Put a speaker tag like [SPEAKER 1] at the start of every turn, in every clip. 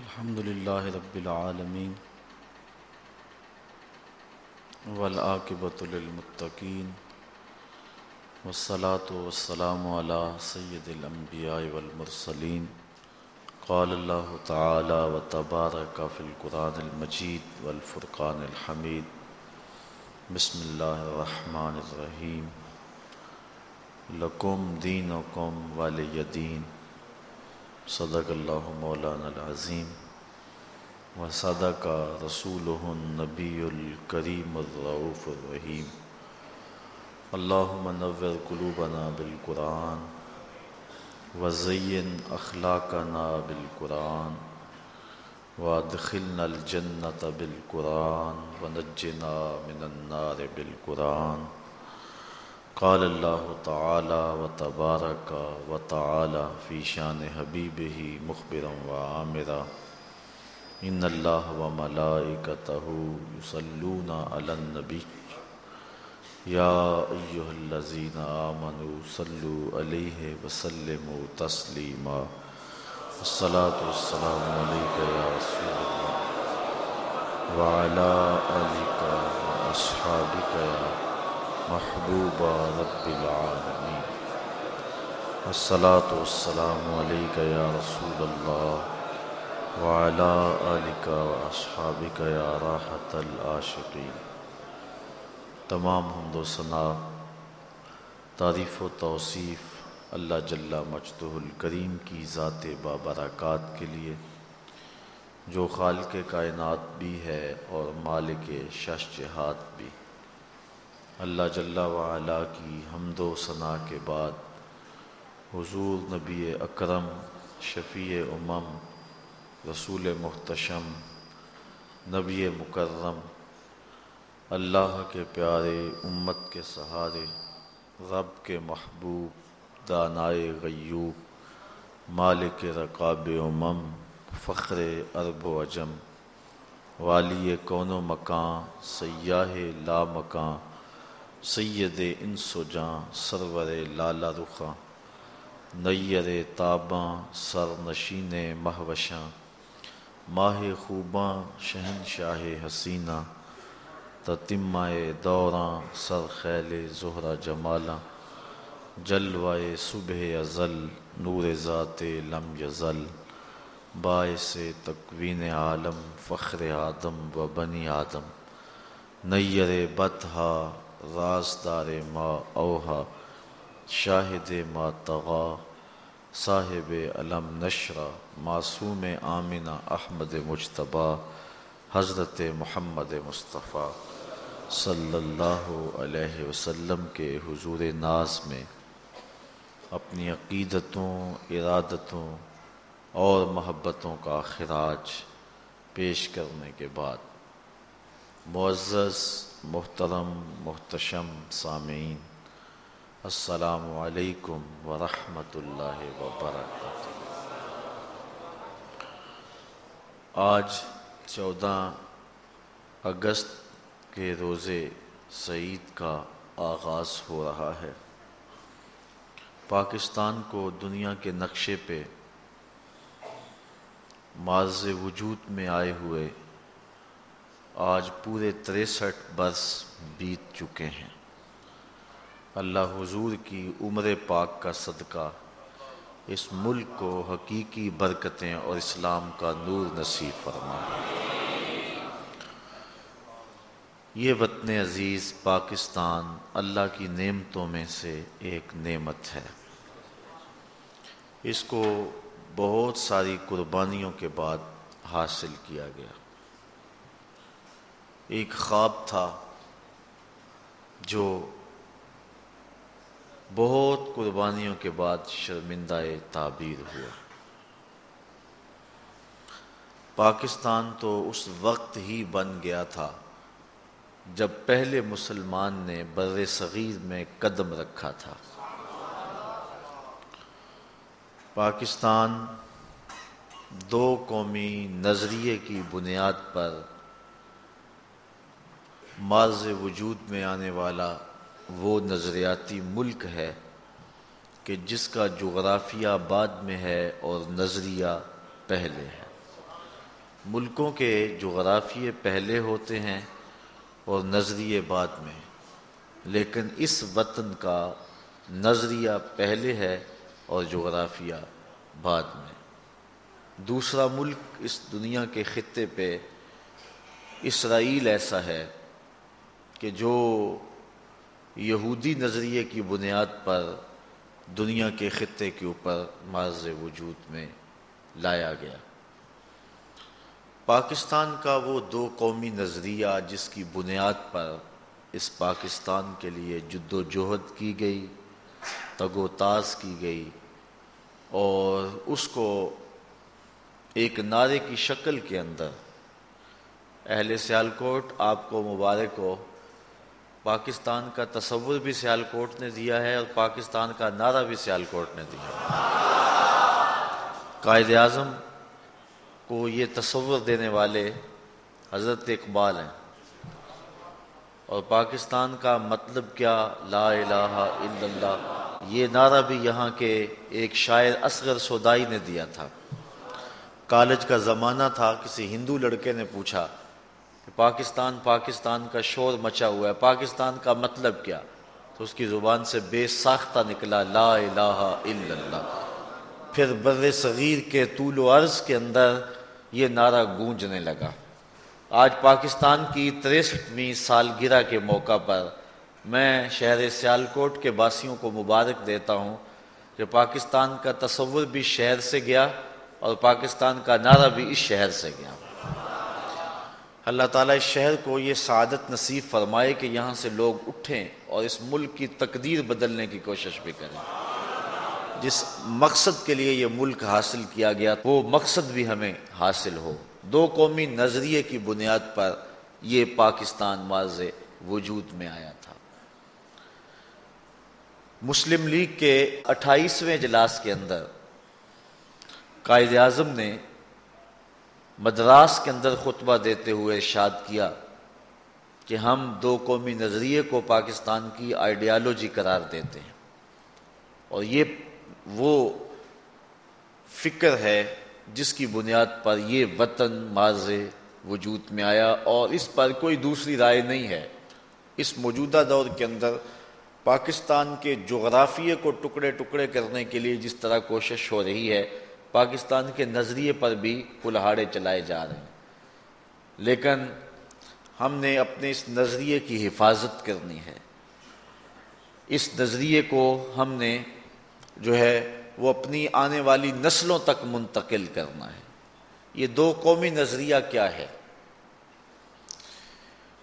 [SPEAKER 1] الحمد لله رب العالمين والعاقبة للمتقين والصلاة والسلام على سيد الأنبياء والمرسلين قال الله تعالى وتبارك في القرآن المجيد والفرقان الحميد بسم الله الرحمن الرحيم لكم دينكم ولي دين صدق اللہ مولانا العظیم و صدق رسول النبی الکریم الرعوف الرحیم. اللہم نور قلوبنا بالقرآن وزین اخلاقنا بالقرآن وادخلنا الجنة بالقرآن ونجنا من النار بالقرآن. قال الله تعالى وتبارك وتعالى في شان حبيبه مخبرا وعامرا إن الله وملائكته يصلون على النبي يا أيها الذين آمنوا صلوا عليه وسلموا تسليما الصلاة والسلام عليك يا رسول الله وعلى آلك وأصحابك يا محبوب رب العالمین۔ الصلاة والسلام علیکہ یا رسول اللہ وعلا آلکہ و یا راحت العاشقین۔ تمام حمد و ثناء تعریف و توصیف اللہ جل مجدہ الکریم کی ذات بابرکات کے لیے، جو خالق کائنات بھی ہے اور مالک شش جہات بھی۔ اللہ جل وعلا کی حمد و ثناء کے بعد حضور نبی اکرم، شفیع امم، رسول محتشم، نبی مکرم، اللہ کے پیارے امت کے سہارے، رب کے محبوب، دانائے غیوب، مالک رقاب امم، فخر ارب و اجم والی کون و مکان، سیاہ لا مکان سید انس و جاں، سرور لالا رخاں، نیر تاباں، سر نشین مہوشاں، ماہ خوباں، شہن شاہ حسینہ تتمائے دوراں، سر خیل زہرہ جمالاں، جلوائے صبح ازل، نور ذات لم یزل، باعث تکوین عالم، فخر آدم و بنی آدم، نیر بتہا رازدار ما اوہا، شاہد ما تغا، صاحب علم نشرہ معصوم آمنہ احمد مجتبہ حضرت محمد مصطفیٰ صلی اللہ علیہ وسلم کے حضور ناز میں اپنی عقیدتوں، ارادتوں اور محبتوں کا خراج پیش کرنے کے بعد معزز، محترم، محتشم، سامعین، السلام علیکم ورحمۃ اللہ وبرکاتہ۔ آج چودہ اگست کے روزے سعید کا آغاز ہو رہا ہے۔ پاکستان کو دنیا کے نقشے پہ معذ وجود میں آئے ہوئے آج پورے تریسٹھ برس بیت چکے ہیں۔ اللہ حضور کی عمر پاک کا صدقہ اس ملک کو حقیقی برکتیں اور اسلام کا نور نصیب فرما۔ یہ وطن عزیز پاکستان اللہ کی نعمتوں میں سے ایک نعمت ہے۔ اس کو بہت ساری قربانیوں کے بعد حاصل کیا گیا۔ ایک خواب تھا جو بہت قربانیوں کے بعد شرمندہ تعبیر ہوا۔ پاکستان تو اس وقت ہی بن گیا تھا جب پہلے مسلمان نے بر صغیر میں قدم رکھا تھا۔ پاکستان دو قومی نظریے کی بنیاد پر ماض وجود میں آنے والا وہ نظریاتی ملک ہے کہ جس کا جغرافیہ بعد میں ہے اور نظریہ پہلے ہے۔ ملکوں کے جغرافیے پہلے ہوتے ہیں اور نظریے بعد میں لیکن اس وطن کا نظریہ پہلے ہے اور جغرافیہ بعد میں دوسرا ملک اس دنیا کے خطے پہ اسرائیل ایسا ہے کہ جو یہودی نظریے کی بنیاد پر دنیا کے خطے کے اوپر معذ وجود میں لایا گیا۔ پاکستان کا وہ دو قومی نظریہ جس کی بنیاد پر اس پاکستان کے لیے جد و جہد کی گئی، تگ و تاز کی گئی اور اس کو ایک نعرے کی شکل کے اندر، اہل سیالکوٹ آپ کو مبارک ہو۔ پاکستان کا تصور بھی سیالکوٹ نے دیا ہے اور پاکستان کا نعرہ بھی سیالکوٹ نے دیا قائد اعظم کو یہ تصور دینے والے حضرت اقبال ہیں۔ اور پاکستان کا مطلب کیا؟ لا الہ الا اللہ۔ یہ نعرہ بھی یہاں کے ایک شاعر اصغر سودائی نے دیا تھا۔ کالج کا زمانہ تھا، کسی ہندو لڑکے نے پوچھا کہ پاکستان پاکستان کا شور مچا ہوا ہے۔ پاکستان کا مطلب کیا؟ تو اس کی زبان سے بے ساختہ نکلا لا الہ الا اللہ۔ پھر بر صغیر کے طول و عرض کے اندر یہ نعرہ گونجنے لگا۔ آج پاکستان کی تریسٹھویں سالگرہ کے موقع پر میں شہر سیالکوٹ کے باسیوں کو مبارک دیتا ہوں کہ پاکستان کا تصور بھی شہر سے گیا اور پاکستان کا نعرہ بھی اس شہر سے گیا۔ اللہ تعالیٰ اس شہر کو یہ سعادت نصیب فرمائے کہ یہاں سے لوگ اٹھیں اور اس ملک کی تقدیر بدلنے کی کوشش بھی کریں۔ جس مقصد کے لیے یہ ملک حاصل کیا گیا، وہ مقصد بھی ہمیں حاصل ہو۔ دو قومی نظریے کی بنیاد پر یہ پاکستان واضح وجود میں آیا تھا۔ مسلم لیگ کے اٹھائیسویں اجلاس کے اندر قائد اعظم نے مدراس کے اندر خطبہ دیتے ہوئے ارشاد کیا کہ ہم دو قومی نظریے کو پاکستان کی آئیڈیالوجی قرار دیتے ہیں۔ اور یہ وہ فکر ہے جس کی بنیاد پر یہ وطن ماض وجود میں آیا اور اس پر کوئی دوسری رائے نہیں ہے۔ اس موجودہ دور کے اندر پاکستان کے جغرافیے کو ٹکڑے ٹکڑے کرنے کے لیے جس طرح کوشش ہو رہی ہے پاکستان کے نظریے پر بھی کلہاڑے چلائے جا رہے ہیں۔ لیکن ہم نے اپنے اس نظریے کی حفاظت کرنی ہے۔ اس نظریے کو ہم نے جو ہے وہ اپنی آنے والی نسلوں تک منتقل کرنا ہے۔ یہ دو قومی نظریہ کیا ہے؟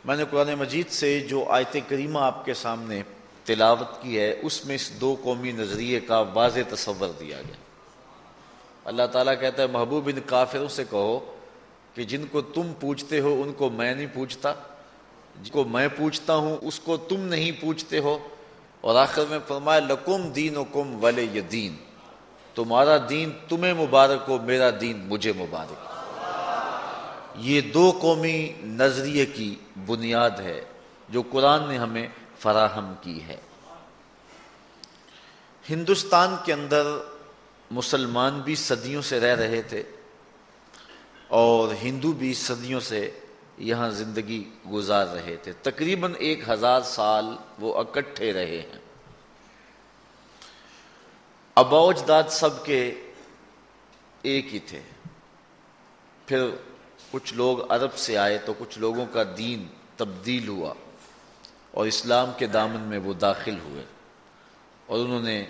[SPEAKER 1] میں نے قرآن مجید سے جو آیت کریمہ آپ کے سامنے تلاوت کی ہے، اس میں اس دو قومی نظریے کا واضح تصور دیا گیا۔ اللہ تعالیٰ کہتا ہے، محبوب ان کافروں سے کہو کہ جن کو تم پوچھتے ہو، ان کو میں نہیں پوچھتا۔ جن کو میں پوچھتا ہوں، اس کو تم نہیں پوچھتے ہو۔ اور آخر میں فرمایا، لکم دین و کم ول دین۔ تمہارا دین تمہیں مبارک ہو، میرا دین مجھے مبارک۔ یہ دو قومی نظریے کی بنیاد ہے جو قرآن نے ہمیں فراہم کی ہے۔ ہندوستان کے اندر مسلمان بھی صدیوں سے رہ رہے تھے اور ہندو بھی صدیوں سے یہاں زندگی گزار رہے تھے۔ تقریباً ایک ہزار سال وہ اکٹھے رہے ہیں۔ ابوجداد سب کے ایک ہی تھے۔ پھر کچھ لوگ عرب سے آئے تو کچھ لوگوں کا دین تبدیل ہوا اور اسلام کے دامن میں وہ داخل ہوئے اور انہوں نے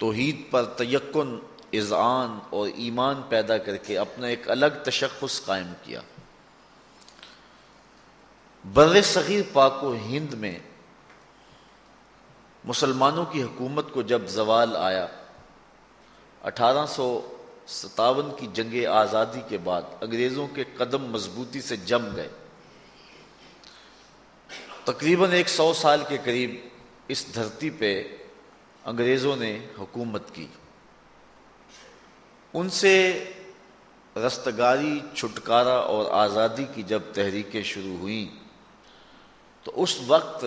[SPEAKER 1] توحید پر تیقن اذعان اور ایمان پیدا کر کے اپنا ایک الگ تشخص قائم کیا۔ بر صغیر پاک و ہند میں مسلمانوں کی حکومت کو جب زوال آیا، اٹھارہ سو ستاون کی جنگ آزادی کے بعد انگریزوں کے قدم مضبوطی سے جم گئے۔ تقریباً ایک سو سال کے قریب اس دھرتی پہ انگریزوں نے حکومت کی۔ ان سے رستگاری، چھٹکارا اور آزادی کی جب تحریکیں شروع ہوئیں، تو اس وقت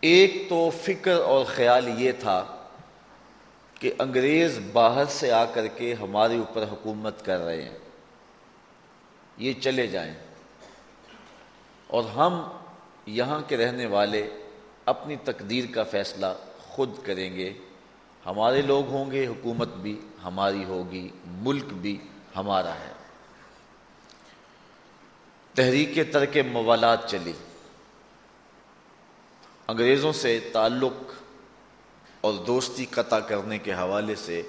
[SPEAKER 1] ایک تو فکر اور خیال یہ تھا کہ انگریز باہر سے آ کر کے ہمارے اوپر حکومت کر رہے ہیں۔ یہ چلے جائیں۔ اور ہم یہاں کے رہنے والے اپنی تقدیر کا فیصلہ خود کریں گے۔ ہمارے لوگ ہوں گے، حکومت بھی ہماری ہوگی، ملک بھی ہمارا ہے۔ تحریک ترک موالات چلی۔ انگریزوں سے تعلق اور دوستی قطع کرنے کے حوالے سے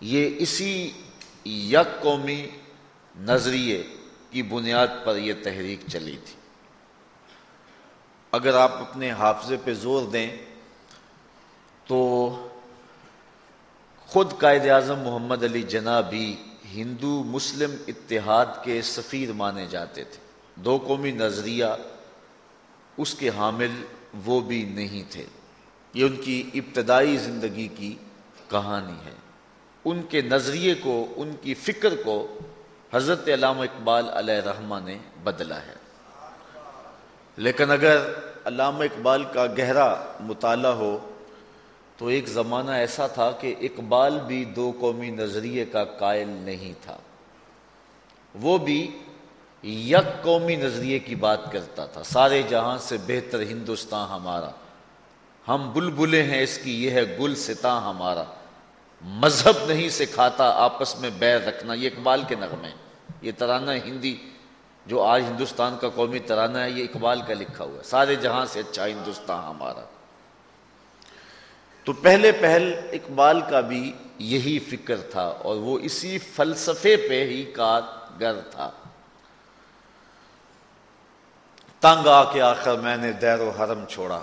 [SPEAKER 1] یہ اسی یک قومی نظریے کی بنیاد پر یہ تحریک چلی تھی۔ اگر آپ اپنے حافظے پہ زور دیں تو خود قائد اعظم محمد علی جناح بھی ہندو مسلم اتحاد کے سفیر مانے جاتے تھے۔ دو قومی نظریہ اس کے حامل وہ بھی نہیں تھے۔ یہ ان کی ابتدائی زندگی کی کہانی ہے۔ ان کے نظریے کو، ان کی فکر کو حضرت علامہ اقبال علیہ رحمہ نے بدلا ہے۔ لیکن اگر علامہ اقبال کا گہرا مطالعہ ہو، تو ایک زمانہ ایسا تھا کہ اقبال بھی دو قومی نظریے کا قائل نہیں تھا۔ وہ بھی یک قومی نظریے کی بات کرتا تھا۔ سارے جہاں سے بہتر ہندوستان ہمارا۔ ہم بلبلے ہیں، اس کی یہ ہے گل ستا ہمارا۔ مذہب نہیں سکھاتا، آپس میں بیر رکھنا، یہ اقبال کے نغمے۔ یہ ترانہ ہندی جو آج ہندوستان کا قومی ترانہ ہے، یہ اقبال کا لکھا ہوا ہے۔ سارے جہاں سے اچھا ہندوستان ہمارا۔ تو پہلے پہل اقبال کا بھی یہی فکر تھا اور وہ اسی فلسفے پہ ہی کارگر تھا۔ تنگ آ کے آخر میں نے دیر و حرم چھوڑا۔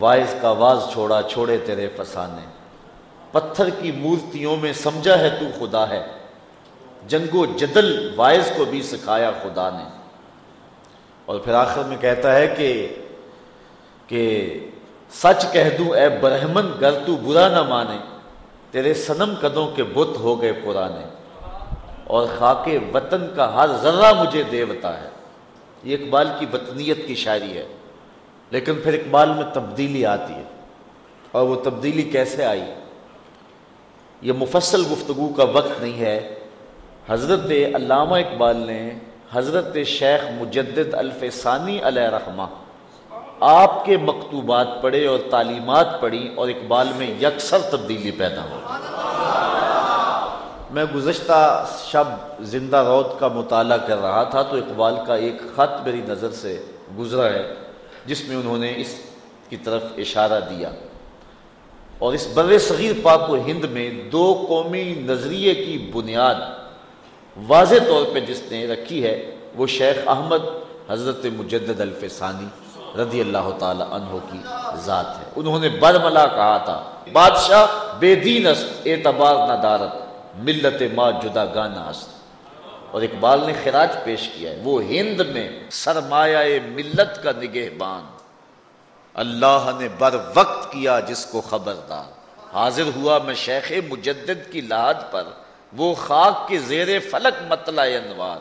[SPEAKER 1] وائز کا واز چھوڑا، چھوڑے تیرے فسانے۔ پتھر کی مورتیوں میں سمجھا ہے تو خدا ہے۔ جنگ و جدل وائز کو بھی سکھایا خدا نے۔ اور پھر آخر میں کہتا ہے کہ کہ سچ کہہ دوں اے برہمن، گر تو برا نہ مانے۔ تیرے سنم قدوں کے بت ہو گئے پرانے۔ اور خاک وطن کا ہر ذرہ مجھے دیوتا ہے۔ یہ اقبال کی وطنیت کی شاعری ہے۔ لیکن پھر اقبال میں تبدیلی آتی ہے۔ اور وہ تبدیلی کیسے آئی؟ یہ مفصل گفتگو کا وقت نہیں ہے۔ حضرت علامہ اقبال نے حضرت شیخ مجدد الفسانی علیہ رحمہ آپ کے مکتوبات پڑھے اور تعلیمات پڑھی اور اقبال میں یکسر تبدیلی پیدا ہو میں گزشتہ شب زندہ روت کا مطالعہ کر رہا تھا تو اقبال کا ایک خط میری نظر سے گزرا ہے، جس میں انہوں نے اس کی طرف اشارہ دیا۔ اور اس بر صغیر پاک و ہند میں دو قومی نظریے کی بنیاد واضح طور پہ جس نے رکھی ہے وہ شیخ احمد حضرت مجدد الفسانی رضی اللہ تعالی عنہ کی ذات ہے۔ انہوں نے برملا کہا تھا، بادشاہ بے دین است، اعتبار نہ دارت ملت ما جدا گانا است۔ اور اقبال نے خراج پیش کیا ہے، وہ ہند میں سرمایہ ملت کا نگہبان۔ اللہ نے بر وقت کیا جس کو خبردار۔ حاضر ہوا میں شیخ مجدد کی لاد پر وہ خاک کے زیر فلک مطلع انوار،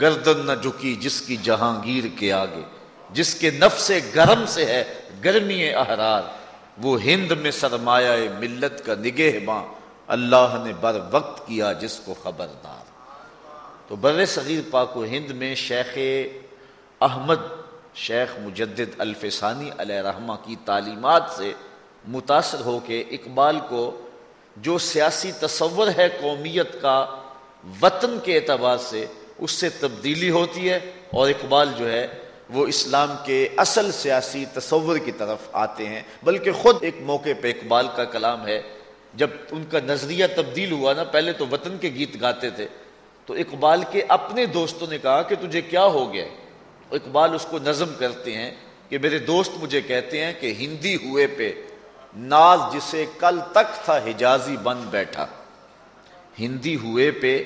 [SPEAKER 1] گردن نہ جھکی جس کی جہانگیر کے آگے، جس کے نفس گرم سے ہے گرمی احرار۔ وہ ہند میں سرمایہ ملت کا نگہ ماں اللہ نے بر وقت کیا جس کو خبردار۔ تو بر صغیر پاک و ہند میں شیخ احمد، شیخ مجدد الفسانی علیہ رحمہ کی تعلیمات سے متاثر ہو کے اقبال کو جو سیاسی تصور ہے قومیت کا وطن کے اعتبار سے، اس سے تبدیلی ہوتی ہے اور اقبال جو ہے، وہ اسلام کے اصل سیاسی تصور کی طرف آتے ہیں۔ بلکہ خود ایک موقع پہ اقبال کا کلام ہے، جب ان کا نظریہ تبدیل ہوا نا، پہلے تو وطن کے گیت گاتے تھے۔ تو اقبال کے اپنے دوستوں نے کہا کہ تجھے کیا ہو گیا اقبال اس کو نظم کرتے ہیں کہ میرے دوست مجھے کہتے ہیں کہ ہندی ہوئے پہ ناز جسے کل تک تھا حجازی بن بیٹھا۔ ہندی ہوئے پہ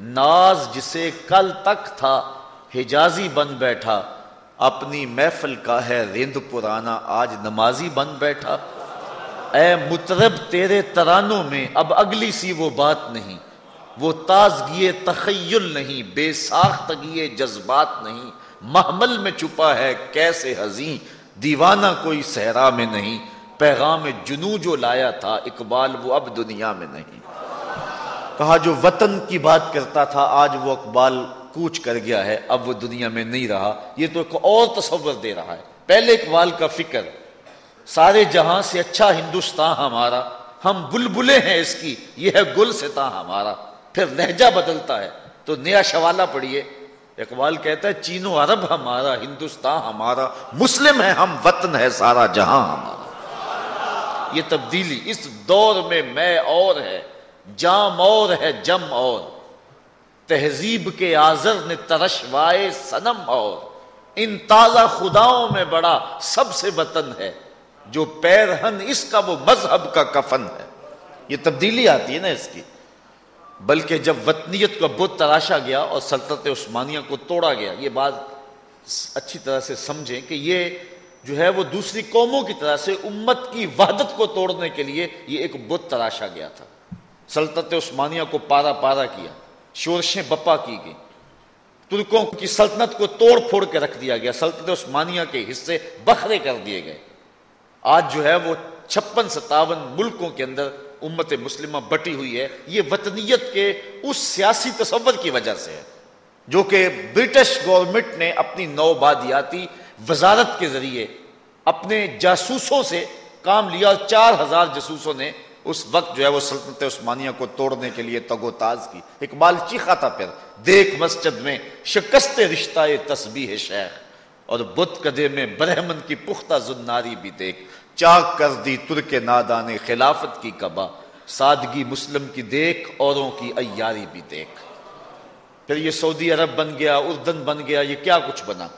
[SPEAKER 1] ناز جسے کل تک تھا حجازی بن بیٹھا۔ اپنی محفل کا ہے رند پرانا آج نمازی بن بیٹھا۔ اے مترب تیرے ترانوں میں اب اگلی سی وہ بات نہیں۔ وہ تازگی تخیل نہیں، بے ساختگی جذبات نہیں۔ محمل میں چھپا ہے کیسے حزین۔ دیوانہ کوئی صحرا میں نہیں۔ پیغام جنو جو لایا تھا، اقبال وہ اب دنیا میں نہیں۔ کہا، جو وطن کی بات کرتا تھا، آج وہ اقبال کوچ کر گیا ہے، اب وہ دنیا میں نہیں رہا۔ یہ تو ایک اور تصور دے رہا ہے۔ پہلے اقبال کا فکر، سارے جہاں سے اچھا ہندوستان ہمارا، ہم بلبلے ہیں اس کی، یہ ہے گل ستا ہمارا۔ پھر لہجہ بدلتا ہے، تو نیا شوالہ پڑھیے۔ اقبال کہتا ہے، چینو عرب ہمارا، ہندوستان ہمارا، مسلم ہے ہم، وطن ہے سارا جہاں ہمارا۔ یہ تبدیلی اس دور میں میں اور ہے، جام اور ہے، جم اور۔ تہذیب کے آزر نے ترشوائے سنم اور۔ ان تازہ خداؤں میں بڑا سب سے وطن ہے، جو پیرہن اس کا وہ مذہب کا کفن ہے۔ یہ تبدیلی آتی ہے نا اس کی۔ بلکہ جب وطنیت کا بت تراشا گیا اور سلطنت عثمانیہ کو توڑا گیا، یہ بات اچھی طرح سے سمجھیں کہ یہ جو ہے وہ دوسری قوموں کی طرح سے امت کی وحدت کو توڑنے کے لیے یہ ایک بت تراشا گیا تھا۔ سلطنت عثمانیہ کو پارا پارا کیا، شورشیں بپا کی گئی ترکوں کی سلطنت کو توڑ پھوڑ کے رکھ دیا گیا، سلطنت عثمانیہ کے حصے بکھرے کر دیے گئے۔ آج جو ہے وہ چھپن ستاون ملکوں کے اندر امت مسلمہ بٹی ہوئی ہے، یہ وطنیت کے اس سیاسی تصور کی وجہ سے ہے۔ جو کہ برٹش گورنمنٹ نے اپنی نو بادیاتی وزارت کے ذریعے اپنے جاسوسوں سے کام لیا اور چار ہزار جاسوسوں نے اس وقت جو ہے وہ سلطنت عثمانیہ کو توڑنے کے لیے تگو تاز کی۔ اقبال چیخا تھا پھر، دیکھ مسجد میں شکست رشتہ تسبیح شیخ اور بت کدے میں برہمن کی پختہ زناری بھی دیکھ۔ چاک کر دی ترک نادان خلافت کی کبا سادگی مسلم کی دیکھ، اوروں کی ایاری بھی دیکھ۔ پھر یہ سعودی عرب بن گیا، اردن بن گیا، یہ کیا کچھ بنا؟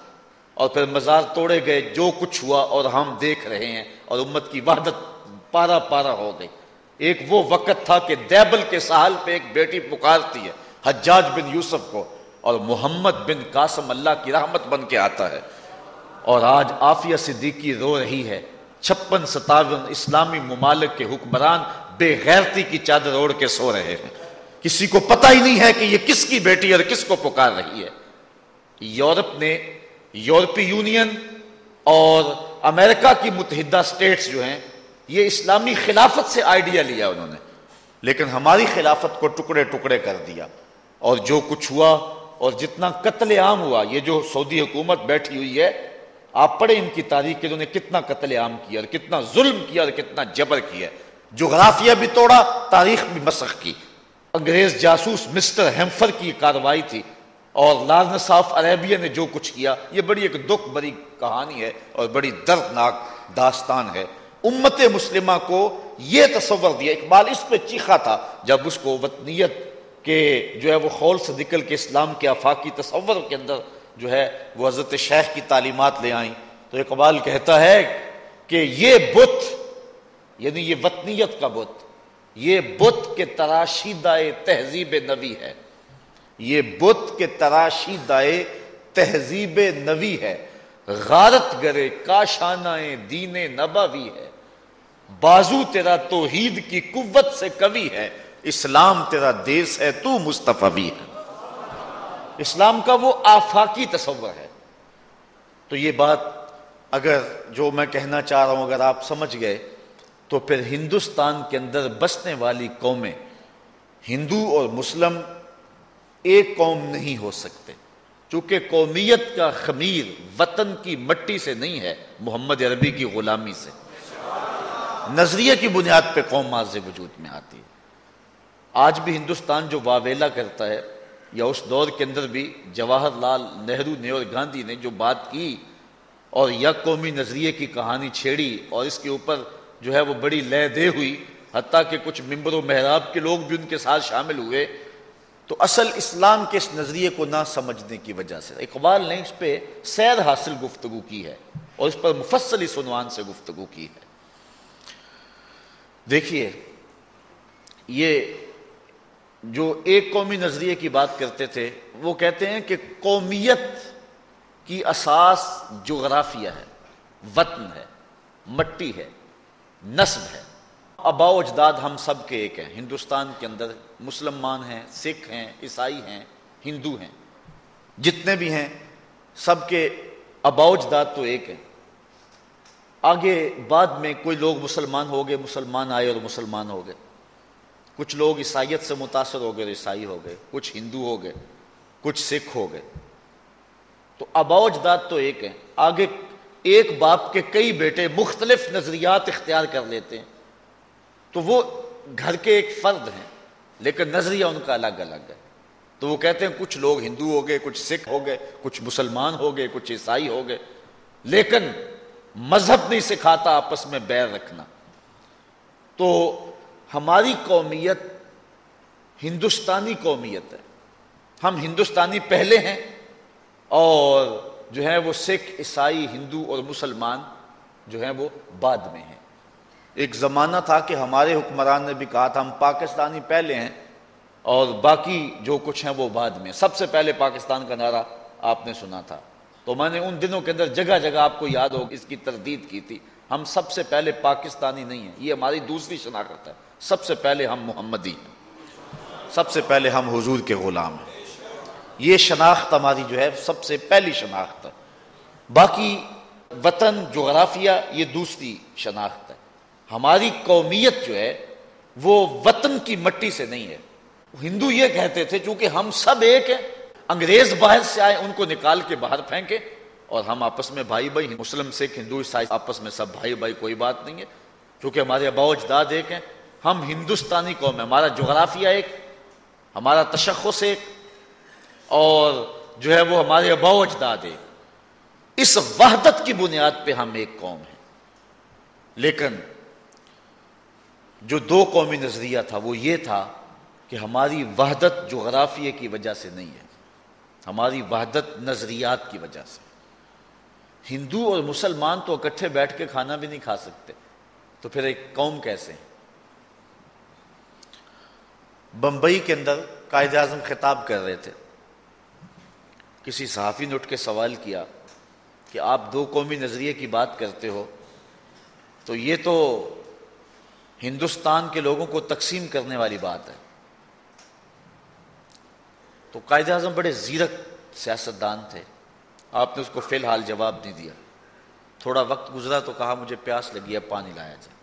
[SPEAKER 1] اور پھر مزار توڑے گئے، جو کچھ ہوا اور ہم دیکھ رہے ہیں اور امت کی وحدت پارا پارا ہو گئی۔ ایک وہ وقت تھا کہ دیبل کے ساحل پہ ایک بیٹی پکارتی ہے، حجاج بن یوسف کو، اور محمد بن قاسم اللہ کی رحمت بن کے آتا ہے۔ اور آج آفیہ صدیقی رو رہی ہے، چھپن ستاون اسلامی ممالک کے حکمران بے غیرتی کی چادر اوڑھ کے سو رہے ہیں۔ کسی کو پتہ ہی نہیں ہے کہ یہ کس کی بیٹی اور کس کو پکار رہی ہے۔ یورپ نے یورپی یونین اور امریکہ کی متحدہ سٹیٹس جو ہیں، یہ اسلامی خلافت سے آئیڈیا لیا انہوں نے۔ لیکن ہماری خلافت کو ٹکڑے ٹکڑے کر دیا۔ اور جو کچھ ہوا اور جتنا قتل عام ہوا، یہ جو سعودی حکومت بیٹھی ہوئی ہے، آپ پڑھیں ان کی تاریخ کے انہوں نے کتنا قتل عام کیا اور کتنا ظلم کیا اور کتنا جبر کیا جغرافیہ بھی توڑا، تاریخ بھی مسخ کی۔ انگریز جاسوس مسٹر ہیمفر کی کاروائی تھی۔ اور لال صاف عربیہ نے جو کچھ کیا، یہ بڑی ایک دکھ بری کہانی ہے اور بڑی دردناک داستان ہے۔ امت مسلمہ کو یہ تصور دیا، اقبال اس پہ چیخا تھا جب اس کو وطنیت کے جو ہے وہ خول سے نکل کے اسلام کے آفاقی تصور کے اندر جو ہے وہ حضرت شیخ کی تعلیمات لے آئیں۔ تو اقبال کہتا ہے کہ یہ بت یعنی یہ وطنیت کا بت، یہ بت کے تراشی دائے تہذیب نوی ہے۔ یہ بت کے تراشی دائے تہذیب نوی ہے، غارت گرے کاشانہ دین نبوی ہے۔ بازو تیرا توحید کی قوت سے کبھی ہے، اسلام تیرا دیس ہے، تو مصطفی ہے۔ اسلام کا وہ آفاقی تصور ہے۔ تو یہ بات اگر جو میں کہنا چاہ رہا ہوں، اگر آپ سمجھ گئے، تو پھر ہندوستان کے اندر بسنے والی قومیں، ہندو اور مسلم ایک قوم نہیں ہو سکتے۔ چونکہ قومیت کا خمیر وطن کی مٹی سے نہیں ہے، محمد عربی کی غلامی سے۔ نظریے کی بنیاد پہ قوم ماض وجود میں آتی ہے۔ آج بھی ہندوستان جو واویلا کرتا ہے، یا اس دور کے اندر بھی جواہر لال نہرو نے اور گاندھی نے جو بات کی، اور یک قومی نظریے کی کہانی چھیڑی، اور اس کے اوپر جو ہے وہ بڑی لہ دے ہوئی، حتیٰ کہ کچھ ممبر و محراب کے لوگ بھی ان کے ساتھ شامل ہوئے۔ تو اصل اسلام کے اس نظریے کو نہ سمجھنے کی وجہ سے۔ اقبال نے اس پہ سیر حاصل گفتگو کی ہے اور اس پر مفصلی سنوان سے گفتگو کی ہے۔ دیکھیے، یہ جو ایک قومی نظریے کی بات کرتے تھے، وہ کہتے ہیں کہ قومیت کی اساس جغرافیہ ہے، وطن ہے، مٹی ہے نصب ہے۔ ابا اجداد ہم سب کے ایک ہیں۔ ہندوستان کے اندر مسلمان ہیں، سکھ ہیں، عیسائی ہیں، ہندو ہیں۔ جتنے بھی ہیں، سب کے ابا اجداد تو ایک ہیں۔ آگے بعد میں کوئی لوگ مسلمان ہو گئے، مسلمان آئے اور مسلمان ہو گئے۔ کچھ لوگ عیسائیت سے متاثر ہو گئے اور عیسائی ہو گئے۔ کچھ ہندو ہو گئے، کچھ سکھ ہو گئے۔ تو اباؤ جداد تو ایک ہے آگے ایک باپ کے کئی بیٹے مختلف نظریات اختیار کر لیتے ہیں۔ تو وہ گھر کے ایک فرد ہیں، لیکن نظریہ ان کا الگ الگ ہے۔ تو وہ کہتے ہیں، کچھ لوگ ہندو ہو گئے، کچھ سکھ ہو گئے، کچھ مسلمان ہو گئے، کچھ عیسائی ہو گئے۔ لیکن مذہب نہیں سکھاتا آپس میں بیر رکھنا۔ تو ہماری قومیت ہندوستانی قومیت ہے۔ ہم ہندوستانی پہلے ہیں اور جو ہے وہ سکھ، عیسائی، ہندو اور مسلمان جو ہیں وہ بعد میں ہیں۔ ایک زمانہ تھا کہ ہمارے حکمران نے بھی کہا تھا، ہم پاکستانی پہلے ہیں اور باقی جو کچھ ہیں وہ بعد میں۔ سب سے پہلے پاکستان کا نعرہ آپ نے سنا تھا۔ تو میں نے ان دنوں کے اندر جگہ جگہ آپ کو یاد ہو، اس کی تردید کی تھی۔ ہم سب سے پہلے پاکستانی نہیں ہیں، یہ ہماری دوسری شناخت ہے۔ سب سے پہلے ہم محمدی ہیں۔ سب سے پہلے ہم حضور کے غلام ہیں۔ یہ شناخت ہماری جو ہے، سب سے پہلی شناخت ہے۔ باقی وطن جغرافیہ، یہ دوسری شناخت ہے۔ ہماری قومیت جو ہے، وہ وطن کی مٹی سے نہیں ہے۔ ہندو یہ کہتے تھے، چونکہ ہم سب ایک ہیں، انگریز باہر سے آئے، ان کو نکال کے باہر پھینکے اور ہم آپس میں بھائی بھائی، مسلم، سکھ، ہندو، عیسائی، آپس میں سب بھائی بھائی، کوئی بات نہیں ہے۔ کیونکہ ہمارے اباؤ اجداد ایک ہیں، ہم ہندوستانی قوم ہیں، ہمارا جغرافیہ ایک، ہمارا تشخص ایک، اور جو ہے وہ ہمارے اباؤ اجداد ایک۔ اس وحدت کی بنیاد پہ ہم ایک قوم ہیں۔ لیکن جو دو قومی نظریہ تھا، وہ یہ تھا کہ ہماری وحدت جغرافیہ کی وجہ سے نہیں ہے، ہماری وحدت نظریات کی وجہ سے۔ ہندو اور مسلمان تو اکٹھے بیٹھ کے کھانا بھی نہیں کھا سکتے، تو پھر ایک قوم کیسے بمبئی کے اندر قائد اعظم خطاب کر رہے تھے۔ کسی صحافی نے اٹھ کے سوال کیا کہ آپ دو قومی نظریے کی بات کرتے ہو، تو یہ تو ہندوستان کے لوگوں کو تقسیم کرنے والی بات ہے۔ تو قائد اعظم بڑے زیرک سیاستدان تھے۔ آپ نے اس کو فی الحال جواب نہیں دیا۔ تھوڑا وقت گزرا تو کہا مجھے پیاس لگی ہے پانی لایا جائے۔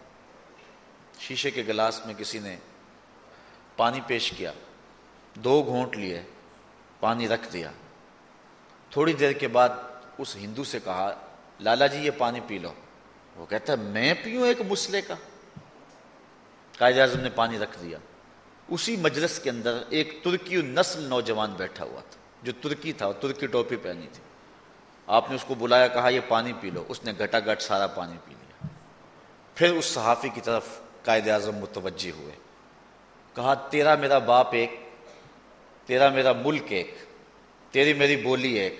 [SPEAKER 1] شیشے کے گلاس میں کسی نے پانی پیش کیا۔ دو گھونٹ لیے، پانی رکھ دیا۔ تھوڑی دیر کے بعد اس ہندو سے کہا، لالا جی یہ پانی پی لو۔ وہ کہتا ہے، میں پیوں ایک مسلے کا؟ قائد اعظم نے پانی رکھ دیا۔ اسی مجلس کے اندر ایک ترکی نسل نوجوان بیٹھا ہوا تھا، جو ترکی تھا ترکی ٹوپی پہنی تھی۔ آپ نے اس کو بلایا، کہا، یہ پانی پی لو۔ اس نے گٹا گٹ سارا پانی پی لیا۔ پھر اس صحافی کی طرف قائد اعظم متوجہ ہوئے۔ کہا، تیرا میرا باپ ایک، تیرا میرا ملک ایک، تیری میری بولی ایک،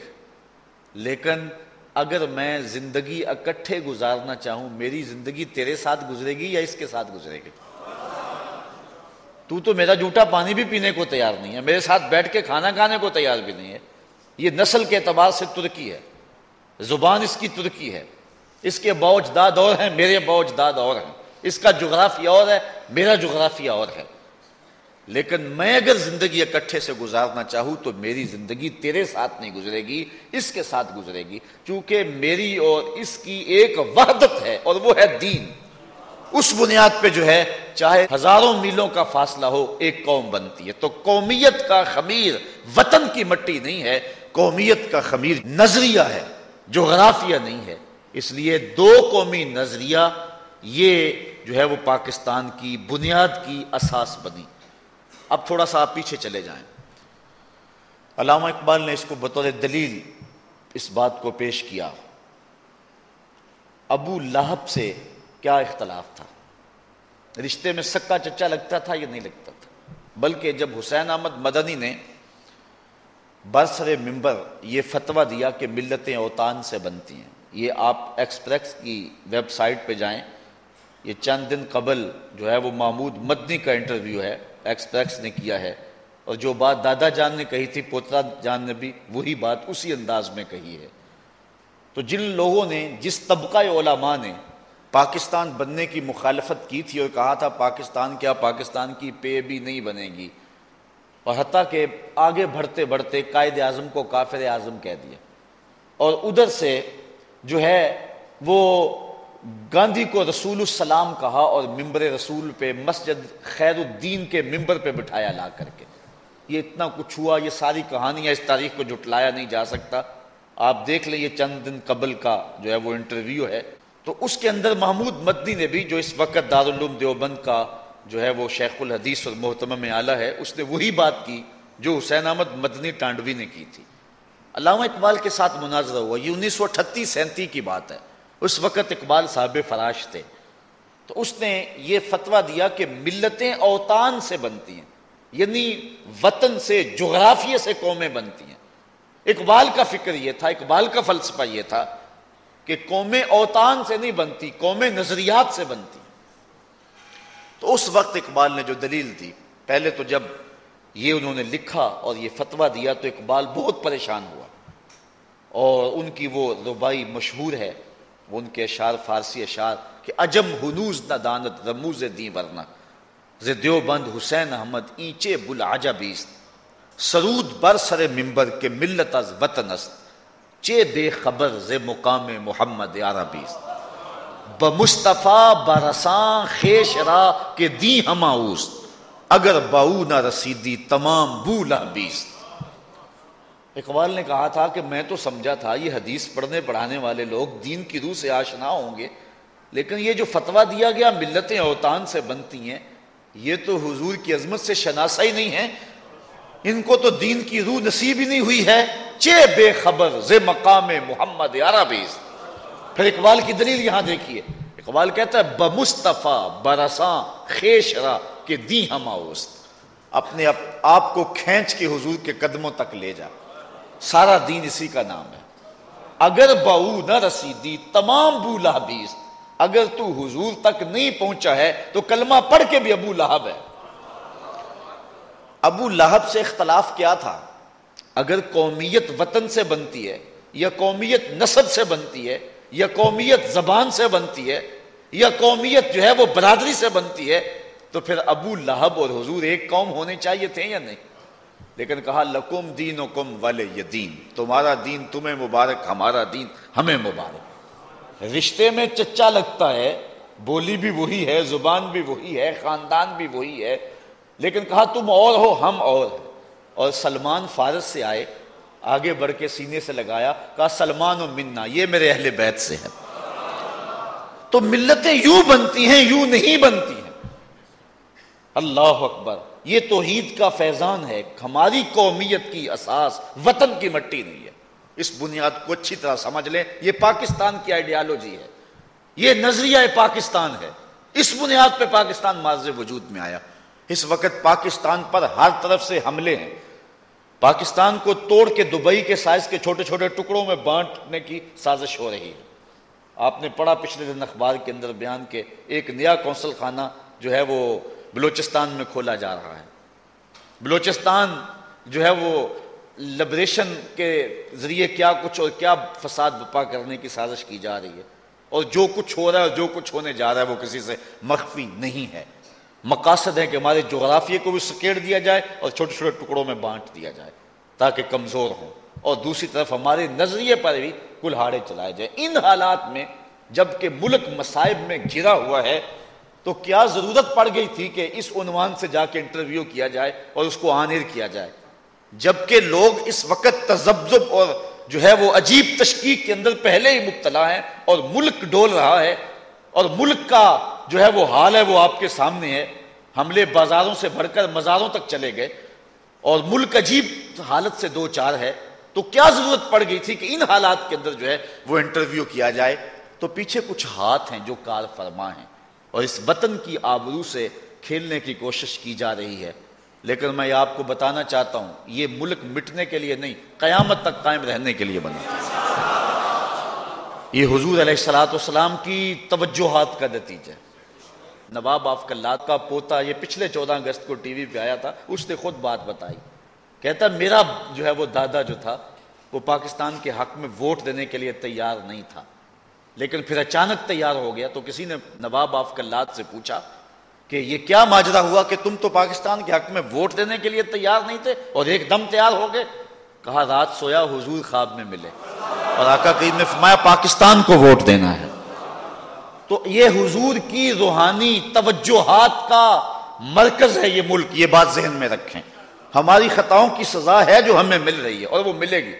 [SPEAKER 1] لیکن اگر میں زندگی اکٹھے گزارنا چاہوں، میری زندگی تیرے ساتھ گزرے گی یا اس کے ساتھ گزرے گی؟ تو تو میرا جھوٹا پانی بھی پینے کو تیار نہیں ہے، میرے ساتھ بیٹھ کے کھانا کھانے کو تیار بھی نہیں ہے۔ یہ نسل کے اعتبار سے ترکی ہے، زبان اس کی ترکی ہے۔ اس کے باوج داد اور ہیں، میرے باوج داد اور ہیں۔ اس کا جغرافیہ اور ہے، میرا جغرافیہ اور ہے۔ لیکن میں اگر زندگی اکٹھے سے گزارنا چاہوں تو میری زندگی تیرے ساتھ نہیں گزرے گی، اس کے ساتھ گزرے گی۔ چونکہ میری اور اس کی ایک وحدت ہے اور وہ ہے دین۔ اس بنیاد پہ جو ہے، چاہے ہزاروں میلوں کا فاصلہ ہو، ایک قوم بنتی ہے۔ تو قومیت کا خمیر وطن کی مٹی نہیں ہے، قومیت کا خمیر نظریہ ہے، جغرافیہ نہیں ہے۔ اس لیے دو قومی نظریہ، یہ جو ہے وہ پاکستان کی بنیاد کی اساس بنی۔ اب تھوڑا سا آپ پیچھے چلے جائیں۔ علامہ اقبال نے اس کو بطور دلیل اس بات کو پیش کیا۔ ابو لہب سے کیا اختلاف تھا؟ رشتے میں سکا چچا لگتا تھا یا نہیں لگتا تھا؟ بلکہ جب حسین احمد مدنی نے برسر ممبر یہ فتویٰ دیا کہ ملتیں اوتان سے بنتی ہیں، یہ آپ ایکسپریس کی ویب سائٹ پہ جائیں، یہ چند دن قبل جو ہے وہ محمود مدنی کا انٹرویو ہے، ایکسپریس نے کیا ہے۔ اور جو بات دادا جان نے کہی تھی، پوترا جان نے بھی وہی بات اسی انداز میں کہی ہے۔ تو جن لوگوں نے، جس طبقہ علماء نے پاکستان بننے کی مخالفت کی تھی اور کہا تھا پاکستان کیا، پاکستان کی پے بھی نہیں بنے گی۔ اور حتیٰ کہ آگے بڑھتے بڑھتے قائد اعظم کو کافر اعظم کہہ دیا۔ اور ادھر سے جو ہے وہ گاندھی کو رسول السلام کہا اور ممبر رسول پہ مسجد خیر الدین کے ممبر پہ بٹھایا لا کر کے۔ یہ اتنا کچھ ہوا، یہ ساری کہانیاں اس تاریخ کو جٹلایا نہیں جا سکتا۔ آپ دیکھ لیں، یہ چند دن قبل کا جو ہے وہ انٹرویو ہے۔ تو اس کے اندر محمود مدنی نے بھی جو اس وقت دارالعلوم دیوبند کا جو ہے وہ شیخ الحدیث اور محتمہ میں آلہ ہے، اس نے وہی بات کی جو حسین احمد مدنی ٹانڈوی نے کی تھی۔ علامہ اقبال کے ساتھ مناظرہ ہوا، یہ انیس سو اٹھتیس سینتی کی بات ہے۔ اس وقت اقبال صاحب فراش تھے۔ تو اس نے یہ فتویٰ دیا کہ ملتیں اوتان سے بنتی ہیں یعنی وطن سے جغرافیے سے قومیں بنتی ہیں۔ اقبال کا فکر یہ تھا، اقبال کا فلسفہ یہ تھا کہ قومیں اوتان سے نہیں بنتی، قومیں نظریات سے بنتی۔ تو اس وقت اقبال نے جو دلیل دی، پہلے تو جب یہ انہوں نے لکھا اور یہ فتویٰ دیا تو اقبال بہت پریشان ہوا۔ اور ان کی وہ ربائی مشہور ہے، وہ ان کے اشعار، فارسی اشعار کہ اجم ہنوز نہ دانت رموز دی ورنہ۔ زدیو بند حسین احمد اینچے بل بیست سرود بر سر ممبر کے ملت از وطن است۔ چے بے خبر ز مقام محمد عربیست بمصطفیٰ برساں خیش را کے دی ہما اوست اگر باؤ نہ رسیدی تمام بو بیست اقبال نے کہا تھا کہ میں تو سمجھا تھا یہ حدیث پڑھنے پڑھانے والے لوگ دین کی روح سے آشنا ہوں گے۔ لیکن یہ جو فتویٰ دیا گیا ملتیں اوتان سے بنتی ہیں، یہ تو حضور کی عظمت سے شناسا ہی نہیں ہے۔ ان کو تو دین کی روح نصیب ہی نہیں ہوئی ہے۔ چے بے خبر، ز مقام محمد عربیز۔ پھر اقبال کی دلیل یہاں دیکھیے۔ اقبال کہتا ہے، بمصطفیٰ، برساں خیش را کہ دی ہم اپنے آپ کو کھینچ کے حضور کے قدموں تک لے جا۔ سارا دین اسی کا نام ہے۔ اگر باؤ نہ رسیدی، تمام بو لہبیز۔ اگر تو حضور تک نہیں پہنچا ہے، تو کلمہ پڑھ کے بھی ابو لہب ہے۔ ابو لہب سے اختلاف کیا تھا؟ اگر قومیت وطن سے بنتی ہے، یا قومیت نصب سے بنتی ہے، یا قومیت زبان سے بنتی ہے، یا قومیت جو ہے وہ برادری سے بنتی ہے، تو پھر ابو لہب اور حضور ایک قوم ہونے چاہیے تھے یا نہیں؟ لیکن کہا، لکم دین و کم والے دین، تمہارا دین تمہیں مبارک، ہمارا دین ہمیں مبارک۔ رشتے میں چچا لگتا ہے، بولی بھی وہی ہے، زبان بھی وہی ہے، خاندان بھی وہی ہے، لیکن کہا، تم اور ہو، ہم اور اور سلمان فارس سے آئے، آگے بڑھ کے سینے سے لگایا، کہا، سلمان و منا، یہ میرے اہل بیت سے ہے تو ملتیں یوں بنتی ہیں، یوں نہیں بنتی ہیں۔ اللہ اکبر، یہ توحید کا فیضان ہے، ہماری قومیت کی اساس وطن کی مٹی نہیں ہے۔ اس بنیاد کو اچھی طرح سمجھ لیں، یہ پاکستان کی آئیڈیالوجی ہے۔ یہ نظریہ پاکستان ہے۔ اس بنیاد پہ پاکستان ماض وجود میں آیا۔ اس وقت پاکستان پر ہر طرف سے حملے ہیں۔ پاکستان کو توڑ کے دبئی کے سائز کے چھوٹے چھوٹے ٹکڑوں میں بانٹنے کی سازش ہو رہی ہے۔ آپ نے پڑھا پچھلے دن اخبار کے اندر بیان کے ایک نیا کونسل خانہ جو ہے وہ بلوچستان میں کھولا جا رہا ہے۔ بلوچستان جو ہے وہ لبریشن کے ذریعے کیا کچھ اور کیا فساد بپا کرنے کی سازش کی جا رہی ہے۔ اور جو کچھ ہو رہا ہے اور جو کچھ ہونے جا رہا ہے وہ کسی سے مخفی نہیں ہے۔ مقاصد ہے کہ ہمارے جغرافیے کو بھی سکیڑ دیا جائے اور چھوٹے چھوٹے ٹکڑوں میں بانٹ دیا جائے تاکہ کمزور ہوں۔ اور دوسری طرف ہمارے نظریے پر بھی کلہاڑے چلائے جائیں۔ ان حالات میں جبکہ ملک مصائب میں گرا ہوا ہے، تو کیا ضرورت پڑ گئی تھی کہ اس عنوان سے جا کے انٹرویو کیا جائے اور اس کو آنر کیا جائے؟ جبکہ لوگ اس وقت تذبذب اور جو ہے وہ عجیب تشکیق کے اندر پہلے ہی مبتلا ہیں اور ملک ڈول رہا ہے اور ملک کا جو ہے وہ حال ہے وہ آپ کے سامنے ہے۔ حملے بازاروں سے بڑھ کر مزاروں تک چلے گئے۔ اور ملک عجیب حالت سے دو چار ہے۔ تو کیا ضرورت پڑ گئی تھی کہ ان حالات کے اندر جو ہے وہ انٹرویو کیا جائے؟ تو پیچھے کچھ ہاتھ ہیں جو کار فرما ہیں۔ اور اس وطن کی آبرو سے کھیلنے کی کوشش کی جا رہی ہے۔ لیکن میں آپ کو بتانا چاہتا ہوں، یہ ملک مٹنے کے لیے نہیں، قیامت تک قائم رہنے کے لیے بنا۔ یہ حضور علیہ السلاۃ والسلام کی توجہات کا نتیجہ۔ ہے نواب آف کلات کا پوتا، یہ پچھلے چودہ اگست کو ٹی وی پہ آیا تھا، اس نے خود بات بتائی۔ کہتا، میرا جو ہے وہ دادا جو تھا، وہ پاکستان کے حق میں ووٹ دینے کے لیے تیار نہیں تھا۔ لیکن پھر اچانک تیار ہو گیا، تو کسی نے نواب آف کلات سے پوچھا کہ یہ کیا ماجرا ہوا کہ تم تو پاکستان کے حق میں ووٹ دینے کے لیے تیار نہیں تھے اور ایک دم تیار ہو گئے۔ کہا، رات سویا حضور خواب میں ملے اور آقا کریم نے فرمایا، پاکستان کو ووٹ دینا ہے۔ تو یہ حضور کی روحانی توجہات کا مرکز ہے یہ ملک، یہ بات ذہن میں رکھیں۔ ہماری خطاؤں کی سزا ہے جو ہمیں مل رہی ہے اور وہ ملے گی۔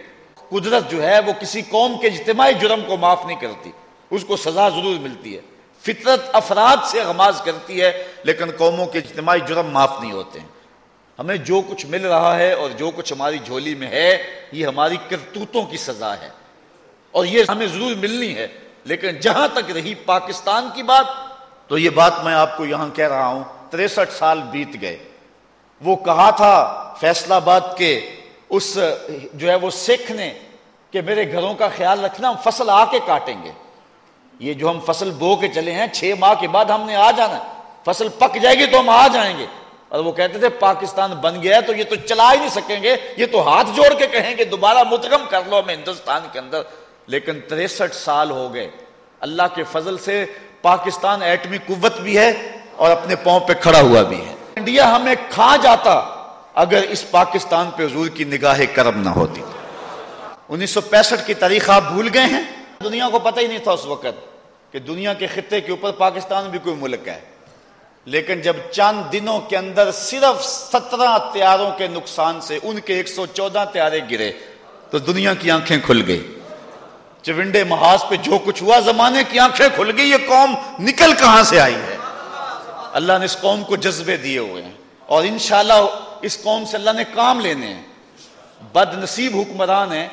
[SPEAKER 1] قدرت جو ہے وہ کسی قوم کے اجتماعی جرم کو معاف نہیں کرتی، اس کو سزا ضرور ملتی ہے۔ فطرت افراد سے غماز کرتی ہے، لیکن قوموں کے اجتماعی جرم معاف نہیں ہوتے ہیں۔ ہمیں جو کچھ مل رہا ہے اور جو کچھ ہماری جھولی میں ہے، یہ ہماری کرتوتوں کی سزا ہے۔ اور یہ ہمیں ضرور ملنی ہے۔ لیکن جہاں تک رہی پاکستان کی بات، تو یہ بات میں آپ کو یہاں کہہ رہا ہوں، تریسٹھ سال بیت گئے۔ وہ کہا تھا فیصلہ باد کے، اس جو ہے وہ سکھ نے کہ میرے گھروں کا خیال رکھنا، ہم فصل آ کے کاٹیں گے۔ یہ جو ہم فصل بو کے چلے ہیں، چھ ماہ کے بعد ہم نے آ جانا۔ فصل پک جائے گی تو ہم آ جائیں گے۔ اور وہ کہتے تھے، پاکستان بن گیا ہے تو یہ تو چلا ہی نہیں سکیں گے، یہ تو ہاتھ جوڑ کے کہیں گے، دوبارہ متغم کر لو ہمیں ہندوستان کے اندر۔ لیکن تریسٹھ سال ہو گئے۔ اللہ کے فضل سے پاکستان ایٹمی قوت بھی ہے اور اپنے پاؤں پہ کھڑا ہوا بھی ہے۔ انڈیا ہمیں کھا جاتا اگر اس پاکستان پہ حضور کی نگاہ کرم نہ ہوتی۔ انیس سو پینسٹھ کی تاریخ آپ بھول گئے ہیں؟ دنیا کو پتہ ہی نہیں تھا اس وقت کہ دنیا کے خطے کے اوپر پاکستان بھی کوئی ملک ہے۔ لیکن جب چند دنوں کے اندر صرف سترہ تیاروں کے نقصان سے ان کے ایک سو چودہ تیارے گرے، تو دنیا کی آنکھیں کھل گئی چونڈے محاذ پہ جو کچھ ہوا، زمانے کی آنکھیں کھل گئی یہ قوم نکل کہاں سے آئی ہے؟ اللہ نے اس قوم کو جذبے دیے ہوئے ہیں۔ اور انشاءاللہ اس قوم سے اللہ نے کام لینے ہیں۔ بد نصیب حکمران ہیں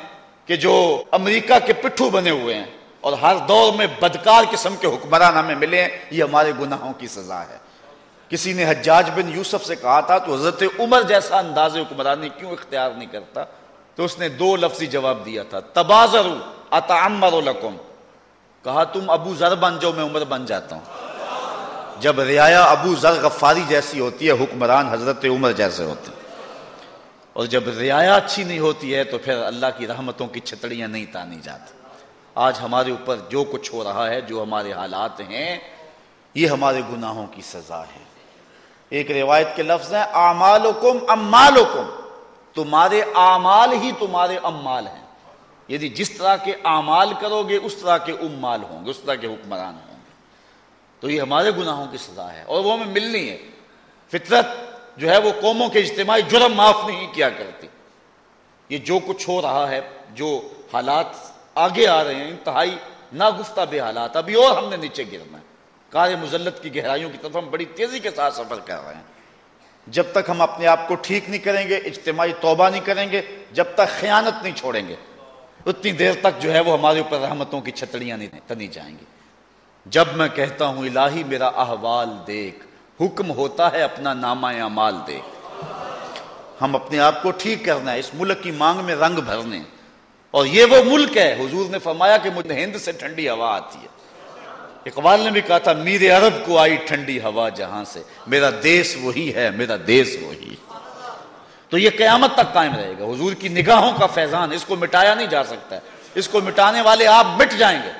[SPEAKER 1] کہ جو امریکہ کے پٹھو بنے ہوئے ہیں۔ اور ہر دور میں بدکار قسم کے حکمران ہمیں ملے ہیں۔ یہ ہمارے گناہوں کی سزا ہے۔ کسی نے حجاج بن یوسف سے کہا تھا تو حضرت عمر جیسا انداز حکمرانی کیوں اختیار نہیں کرتا؟ تو اس نے دو لفظی جواب دیا تھا تبازر اتعمر لکم، کہا تم ابو ذر بن جاؤ، میں عمر بن جاتا ہوں۔ جب رعایا ابو ذر غفاری جیسی ہوتی ہے، حکمران حضرت عمر جیسے ہوتے ہیں۔ اور جب رعایا اچھی نہیں ہوتی ہے، تو پھر اللہ کی رحمتوں کی چھتڑیاں نہیں تانی جاتی۔ آج ہمارے اوپر جو کچھ ہو رہا ہے، جو ہمارے حالات ہیں، یہ ہمارے گناہوں کی سزا ہے۔ ایک روایت کے لفظ ہیں اعمالکم امالکم۔ تمہارے اعمال ہی تمہارے امال ہیں۔ یعنی جس طرح کے اعمال کرو گے، اس طرح کے امال ہوں گے، اس طرح کے حکمران ہوں گے۔ تو یہ ہمارے گناہوں کی سزا ہے اور وہ ہمیں ملنی ہے۔ فطرت جو ہے، وہ قوموں کے اجتماعی جرم معاف نہیں کیا کرتی۔ یہ جو کچھ ہو رہا ہے، جو حالات آگے آ رہے ہیں، انتہائی ناگفتہ بے حالات، ابھی اور ہم نے نیچے گرنا ہے۔ کار مزلت کی گہرائیوں کی طرف ہم بڑی تیزی کے ساتھ سفر کر رہے ہیں۔ جب تک ہم اپنے آپ کو ٹھیک نہیں کریں گے، اجتماعی توبہ نہیں کریں گے، جب تک خیانت نہیں چھوڑیں گے اتنی دیر تک جو ہے وہ ہمارے اوپر رحمتوں کی چھتڑیاں نہیں تنی جائیں گی۔ جب میں کہتا ہوں، الہی میرا احوال دیکھ، حکم ہوتا ہے اپنا نامہ اعمال دیکھ۔ ہم اپنے آپ کو ٹھیک کرنا ہے، اس ملک کی مانگ میں رنگ بھرنے۔ اور یہ وہ ملک ہے، حضور نے فرمایا کہ مجھے ہند سے ٹھنڈی ہوا آتی ہے۔ اقبال نے بھی کہا تھا، میر عرب کو آئی ٹھنڈی ہوا جہاں سے۔ میرا دیس وہی ہے، میرا دیس وہی۔ تو یہ قیامت تک قائم رہے گا۔ حضور کی نگاہوں کا فیضان اس کو مٹایا نہیں جا سکتا ہے۔ اس کو مٹانے والے آپ مٹ جائیں گے۔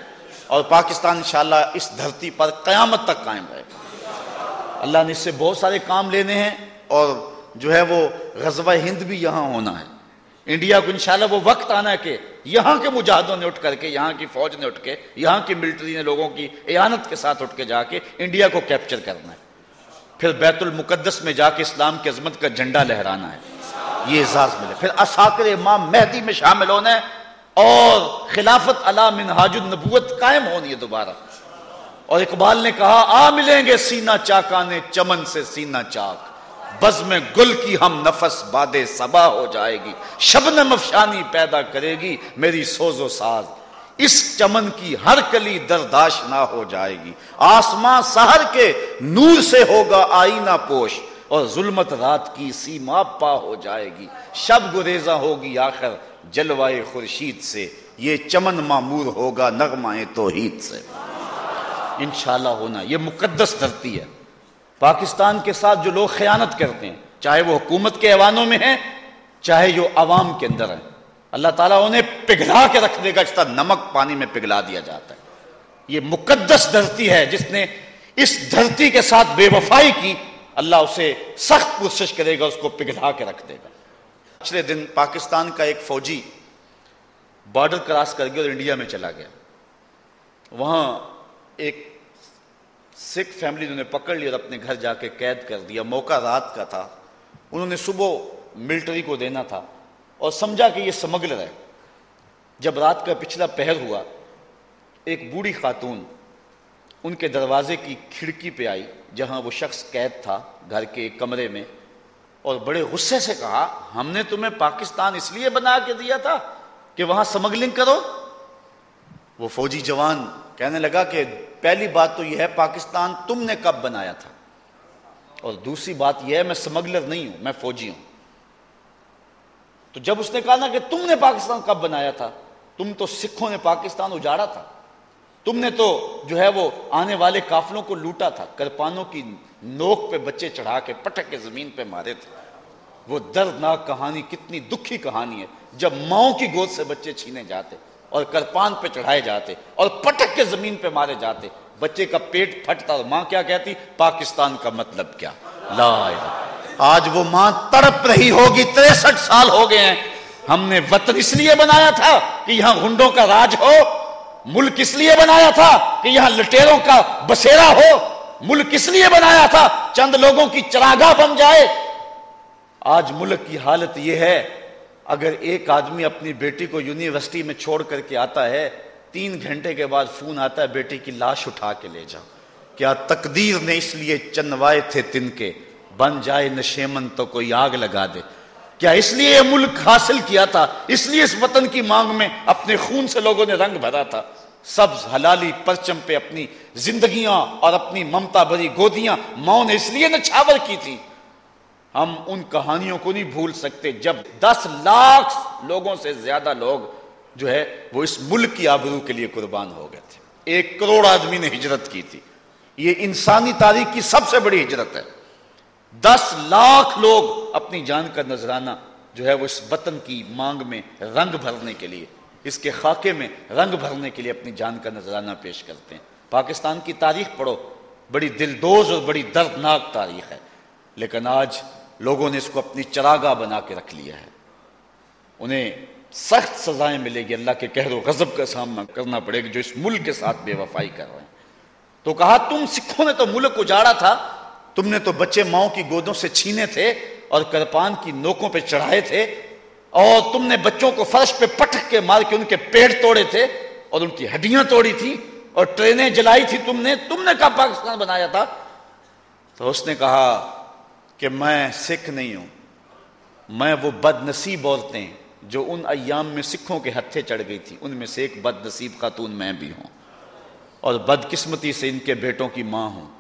[SPEAKER 1] اور پاکستان انشاءاللہ اس دھرتی پر قیامت تک قائم رہے گا۔ اللہ نے اس سے بہت سارے کام لینے ہیں اور جو ہے وہ غزوہ ہند بھی یہاں ہونا ہے۔ انڈیا کو انشاءاللہ وہ وقت آنا ہے کہ یہاں کے مجاہدوں نے اٹھ کر کے، یہاں کی فوج نے اٹھ کے، یہاں کی ملٹری نے لوگوں کی اعانت کے ساتھ اٹھ کے جا کے انڈیا کو کیپچر کرنا ہے۔ پھر بیت المقدس میں جا کے اسلام کی عظمت کا جھنڈا لہرانا ہے۔ یہ اعزاز ملے۔ پھر اساکر امام مہدی میں شامل ہونا ہے اور خلافت علا منہاج النبوت قائم ہونی ہے دوبارہ۔ اور اقبال نے کہا، آ ملیں گے سینہ چاکانے چمن سے سینہ چاک۔ بز میں گل کی ہم نفس باد سبا ہو جائے گی۔ شبنم افشانی پیدا کرے گی میری سوز و ساز۔ اس چمن کی ہر کلی درداش نہ ہو جائے گی۔ آسمان سہر کے نور سے ہوگا آئینہ پوش۔ اور ظلمت رات کی سیما پا ہو جائے گی۔ شب گریزہ ہوگی آخر جلوائے خورشید سے۔ یہ چمن معمور ہوگا نغمہ توحید سے۔ انشاءاللہ ہونا، یہ مقدس دھرتی ہے۔ پاکستان کے ساتھ جو لوگ خیانت کرتے ہیں، چاہے وہ حکومت کے ایوانوں میں ہیں، چاہے جو عوام کے اندر ہیں۔ اللہ تعالیٰ انہیں پگھلا کے رکھ دے گا جس طرح نمک پانی میں پگھلا دیا جاتا ہے۔ یہ مقدس دھرتی ہے جس نے اس دھرتی کے ساتھ بے وفائی کی۔ اللہ اسے سخت کوشش کرے گا، اس کو پگھلا کے رکھ دے گا۔ پچھلے دن پاکستان کا ایک فوجی بارڈر کراس کر گیا اور انڈیا میں چلا گیا۔ وہاں ایک سکھ فیملی انہوں نے پکڑ لی اور اپنے گھر جا کے قید کر دیا۔ موقع رات کا تھا۔ انہوں نے صبح ملٹری کو دینا تھا اور سمجھا کہ یہ سمگلر ہے۔ جب رات کا پچھلا پہر ہوا، ایک بوڑھی خاتون ان کے دروازے کی کھڑکی پہ آئی۔ جہاں وہ شخص قید تھا گھر کے ایک کمرے میں اور بڑے غصے سے کہا، ہم نے تمہیں پاکستان اس لیے بنا کے دیا تھا کہ وہاں سمگلنگ کرو۔ وہ فوجی جوان کہنے لگا کہ پہلی بات تو یہ ہے، پاکستان تم نے کب بنایا تھا؟ اور دوسری بات یہ ہے، میں سمگلر نہیں ہوں، میں فوجی ہوں۔ تو جب اس نے کہا نا کہ تم نے پاکستان کب بنایا تھا، تم تو سکھوں نے پاکستان اجاڑا تھا۔ تم نے تو جو ہے وہ آنے والے کافلوں کو لوٹا تھا، کرپانوں کی نوک پہ بچے چڑھا کے پٹک کے زمین پہ مارے تھے۔ وہ دردناک کہانی، کتنی دکھی کہانی ہے۔ جب ماؤں کی گود سے بچے چھینے جاتے اور کرپان پہ چڑھائے جاتے اور پٹک کے زمین پہ مارے جاتے، بچے کا پیٹ پھٹتا اور ماں کیا کہتی؟ پاکستان کا مطلب کیا؟ لا آج وہ ماں تڑپ رہی ہوگی، تریسٹھ سال ہو گئے ہیں۔ ہم نے وطن اس لیے بنایا تھا کہ یہاں گنڈوں کا راج ہو۔ ملک اس لیے بنایا تھا کہ یہاں لٹیروں کا بسیرا ہو۔ ملک اس لیے بنایا تھا، چند لوگوں کی چراگاہ بن جائے۔ آج ملک کی حالت یہ ہے، اگر ایک آدمی اپنی بیٹی کو یونیورسٹی میں چھوڑ کر کے آتا ہے، تین گھنٹے کے بعد فون آتا ہے، بیٹی کی لاش اٹھا کے لے جاؤ۔ کیا تقدیر نے اس لیے چنوائے تھے تن کے؟ بن جائے نشیمن تو کوئی آگ لگا دے۔ کیا اس لیے یہ ملک حاصل کیا تھا؟ اس لیے اس وطن کی مانگ میں اپنے خون سے لوگوں نے رنگ بھرا تھا۔ سبز، حلالی، پرچم پہ اپنی زندگیاں اور اپنی ممتا بری گودیاں ماؤں نے اس لیے نچھاور کی تھی۔ ہم ان کہانیوں کو نہیں بھول سکتے۔ جب دس لاکھ لوگوں سے زیادہ لوگ جو ہے وہ اس ملک کی آبرو کے لیے قربان ہو گئے تھے۔ ایک کروڑ آدمی نے ہجرت کی تھی۔ یہ انسانی تاریخ کی سب سے بڑی ہجرت ہے۔ دس لاکھ لوگ اپنی جان کا نذرانہ جو ہے وہ اس وطن کی مانگ میں رنگ بھرنے کے لیے، اس کے خاکے میں رنگ بھرنے کے لیے اپنی جان کا نذرانہ پیش کرتے ہیں۔ پاکستان کی تاریخ پڑھو، بڑی دلدوز اور بڑی دردناک تاریخ ہے۔ لیکن آج لوگوں نے اس کو اپنی چراگاہ بنا کے رکھ لیا ہے۔ انہیں سخت سزائیں ملے گی، اللہ کے کہر و غضب کا سامنا کرنا پڑے گا جو اس ملک کے ساتھ بے وفائی کر رہے ہیں۔ تو کہا، تم سکھوں نے تو ملک اجاڑا تھا تم نے تو بچے ماؤں کی گودوں سے چھینے تھے اور کرپان کی نوکوں پہ چڑھائے تھے اور تم نے بچوں کو فرش پہ پٹک کے مار کے ان کے پیٹ توڑے تھے اور ان کی ہڈیاں توڑی تھی اور ٹرینیں جلائی تھی تم نے تم نے کہا پاکستان بنایا تھا؟ تو اس نے کہا کہ میں سکھ نہیں ہوں، میں وہ بد نصیب عورتیں جو ان ایام میں سکھوں کے ہتھے چڑھ گئی تھی ان میں سے ایک بد نصیب خاتون میں بھی ہوں اور بدقسمتی سے ان کے بیٹوں کی ماں ہوں۔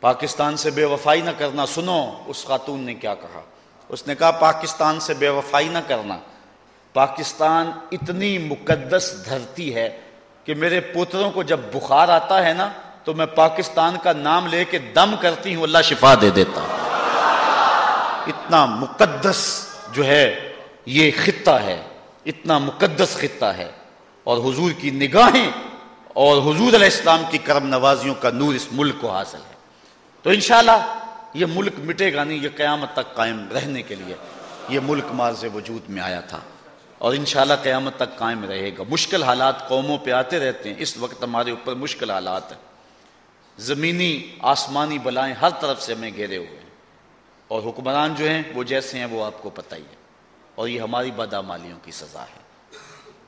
[SPEAKER 1] پاکستان سے بے وفائی نہ کرنا، سنو اس خاتون نے کیا کہا۔ اس نے کہا، پاکستان سے بے وفائی نہ کرنا۔ پاکستان اتنی مقدس دھرتی ہے کہ میرے پوتروں کو جب بخار آتا ہے نا، تو میں پاکستان کا نام لے کے دم کرتی ہوں، اللہ شفا دے دیتا۔ اتنا مقدس جو ہے، یہ خطہ ہے۔ اتنا مقدس خطہ ہے۔ اور حضور کی نگاہیں اور حضور علیہ السلام کی کرم نوازیوں کا نور اس ملک کو حاصل ہے۔ تو انشاءاللہ یہ ملک مٹے گا نہیں، یہ قیامت تک قائم رہنے کے لیے۔ یہ ملک مارز وجود میں آیا تھا۔ اور انشاءاللہ قیامت تک قائم رہے گا۔ مشکل حالات قوموں پہ آتے رہتے ہیں۔ اس وقت ہمارے اوپر مشکل حالات ہیں۔ زمینی، آسمانی بلائیں ہر طرف سے ہمیں گھیرے ہوئے ہیں۔ اور حکمران جو ہیں، وہ جیسے ہیں، وہ آپ کو پتہ ہی ہے۔ اور یہ ہماری بدامالیوں کی سزا ہے۔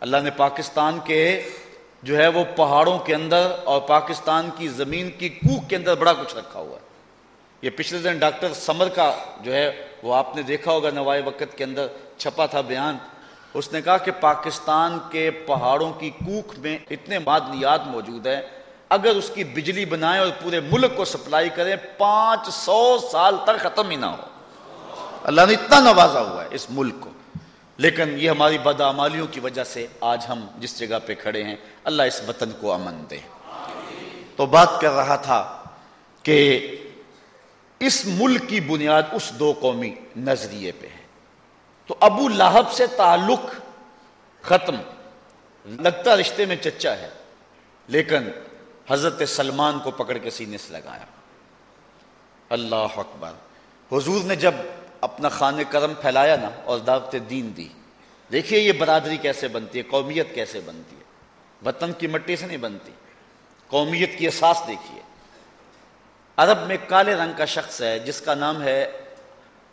[SPEAKER 1] اللہ نے پاکستان کے جو ہے، وہ پہاڑوں کے اندر اور پاکستان کی زمین کی کوک کے اندر بڑا کچھ رکھا ہوا ہے۔ یہ پچھلے دن ڈاکٹر سمر کا جو ہے وہ آپ نے دیکھا ہوگا نوائے وقت کے اندر چھپا تھا بیان، اس نے کہا کہ پاکستان کے پہاڑوں کی کوک میں اتنے معدنیات موجود ہیں، اگر اس کی بجلی بنائیں اور پورے ملک کو سپلائی کریں، پانچ سو سال تک ختم ہی نہ ہو۔ اللہ نے اتنا نوازا ہوا ہے اس ملک کو۔ لیکن یہ ہماری بدعمالیوں کی وجہ سے آج ہم جس جگہ پہ کھڑے ہیں، اللہ اس وطن کو امن دے۔ تو بات کر رہا تھا کہ اس ملک کی بنیاد اس دو قومی نظریے پہ ہے۔ تو ابو لاہب سے تعلق ختم۔ لگتا رشتے میں چچا ہے، لیکن حضرت سلمان کو پکڑ کے سینے سے لگایا۔ اللہ اکبر۔ حضور نے جب اپنا خان کرم پھیلایا نا اور دعوت دین دی، دیکھیے یہ برادری کیسے بنتی ہے، قومیت کیسے بنتی ہے۔ وطن کی مٹی سے نہیں بنتی، قومیت کی احساس دیکھیے۔ عرب میں کالے رنگ کا شخص ہے، جس کا نام ہے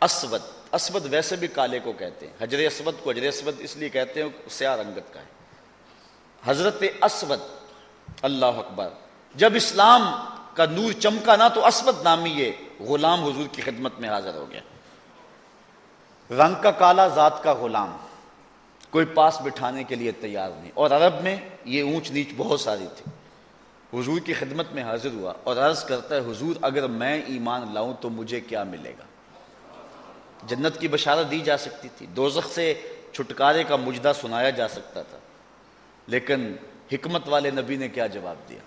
[SPEAKER 1] اسود۔ اسود ویسے بھی کالے کو کہتے ہیں۔ حجر اسود کو حجر اسود اس لیے کہتے ہیں، سیاہ رنگت کا ہے۔ حضرت اسود، اللہ اکبر۔ جب اسلام کا نور چمکا نا، تو اسود نامی یہ غلام حضور کی خدمت میں حاضر ہو گیا۔ رنگ کا کالا، ذات کا غلام۔ کوئی پاس بٹھانے کے لیے تیار نہیں۔ اور عرب میں یہ اونچ نیچ بہت ساری تھی۔ حضور کی خدمت میں حاضر ہوا اور عرض کرتا ہے، حضور، اگر میں ایمان لاؤں تو مجھے کیا ملے گا؟ جنت کی بشارت دی جا سکتی تھی۔ دوزخ سے چھٹکارے کا مجدہ سنایا جا سکتا تھا۔ لیکن حکمت والے نبی نے کیا جواب دیا؟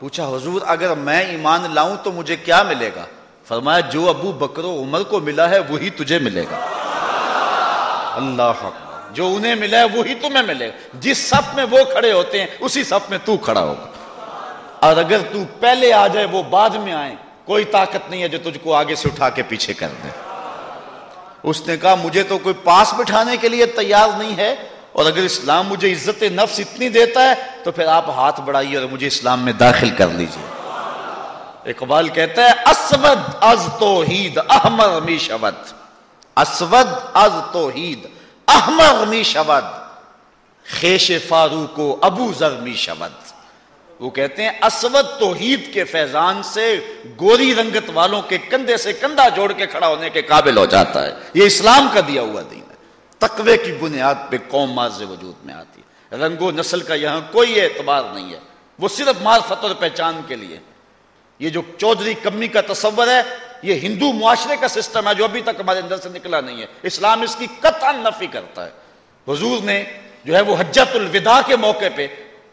[SPEAKER 1] پوچھا، حضور، اگر میں ایمان لاؤں تو مجھے کیا ملے گا؟ فرمایا، جو ابو بکر و عمر کو ملا ہے، وہی تجھے ملے گا۔ اللہ جو انہیں ملا ہے، وہی تمہیں ملے گا۔ جس صف میں وہ کھڑے ہوتے ہیں، اسی صف میں تو کھڑا ہوگا۔ اور اگر تو پہلے آ جائے وہ بعد میں آئے کوئی طاقت نہیں ہے جو تجھ کو آگے سے اٹھا کے پیچھے کر دے۔ اس نے کہا، مجھے تو کوئی پاس بٹھانے کے لیے تیار نہیں ہے، اور اگر اسلام مجھے عزت نفس اتنی دیتا ہے، تو پھر آپ ہاتھ بڑھائیے اور مجھے اسلام میں داخل کر لیجیے۔ اقبال کہتا ہے، اسود از توحید، احمر می شود۔ اسود از توحید، احمر می شود۔ خیش فاروق و ابو ذر می شود۔ وہ کہتے ہیں، اسود توحید کے فیضان سے گوری رنگت والوں کے کندھے سے کندھا جوڑ کے کھڑا ہونے کے قابل ہو جاتا ہے۔ یہ اسلام کا دیا ہوا دین ہے۔ تقوی کی بنیاد پہ قوم ماض وجود میں آتی ہے۔ رنگ و نسل کا یہاں کوئی اعتبار نہیں ہے۔ وہ صرف معرفت اور پہچان کے لیے۔ یہ جو چودھری کمی کا تصور ہے، یہ ہندو معاشرے کا سسٹم ہے جو ابھی تک ہمارے اندر سے نکلا نہیں ہے۔ اسلام اس کی قطع نفی کرتا ہے۔ حضور نے جو ہے وہ حجت الوداع کے موقع پہ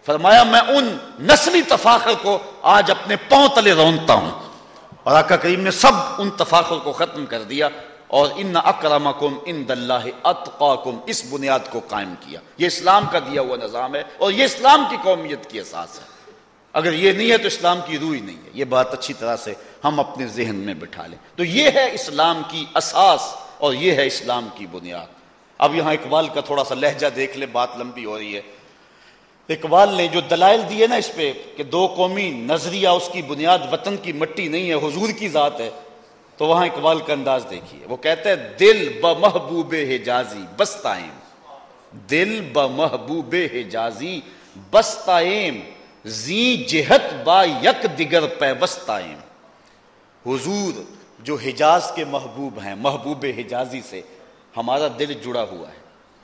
[SPEAKER 1] فرمایا، میں ان نسلی تفاخر کو آج اپنے پاؤں تلے رونتا ہوں۔ اور آقا کریم نے سب ان تفاخر کو ختم کر دیا اور ان اکرمکم ان دلہ اتقاکم، اس بنیاد کو قائم کیا۔ یہ اسلام کا دیا ہوا نظام ہے اور یہ اسلام کی قومیت کی احساس ہے۔ اگر یہ نہیں ہے تو اسلام کی روح نہیں ہے۔ یہ بات اچھی طرح سے ہم اپنے ذہن میں بٹھا لیں۔ تو یہ ہے اسلام کی اساس اور یہ ہے اسلام کی بنیاد۔ اب یہاں اقبال کا تھوڑا سا لہجہ دیکھ لے بات لمبی ہو رہی ہے۔ اقبال نے جو دلائل دیے نا اس پہ کہ دو قومی نظریہ اس کی بنیاد وطن کی مٹی نہیں ہے، حضور کی ذات ہے، تو وہاں اقبال کا انداز دیکھیے۔ وہ کہتے ہیں دل ب محبوب حجازی بستائم دل ب محبوب حجازی بستائم زی جہت با یک دگر پیوستائم حضور جو حجاز کے محبوب ہیں، محبوب حجازی سے ہمارا دل جڑا ہوا ہے۔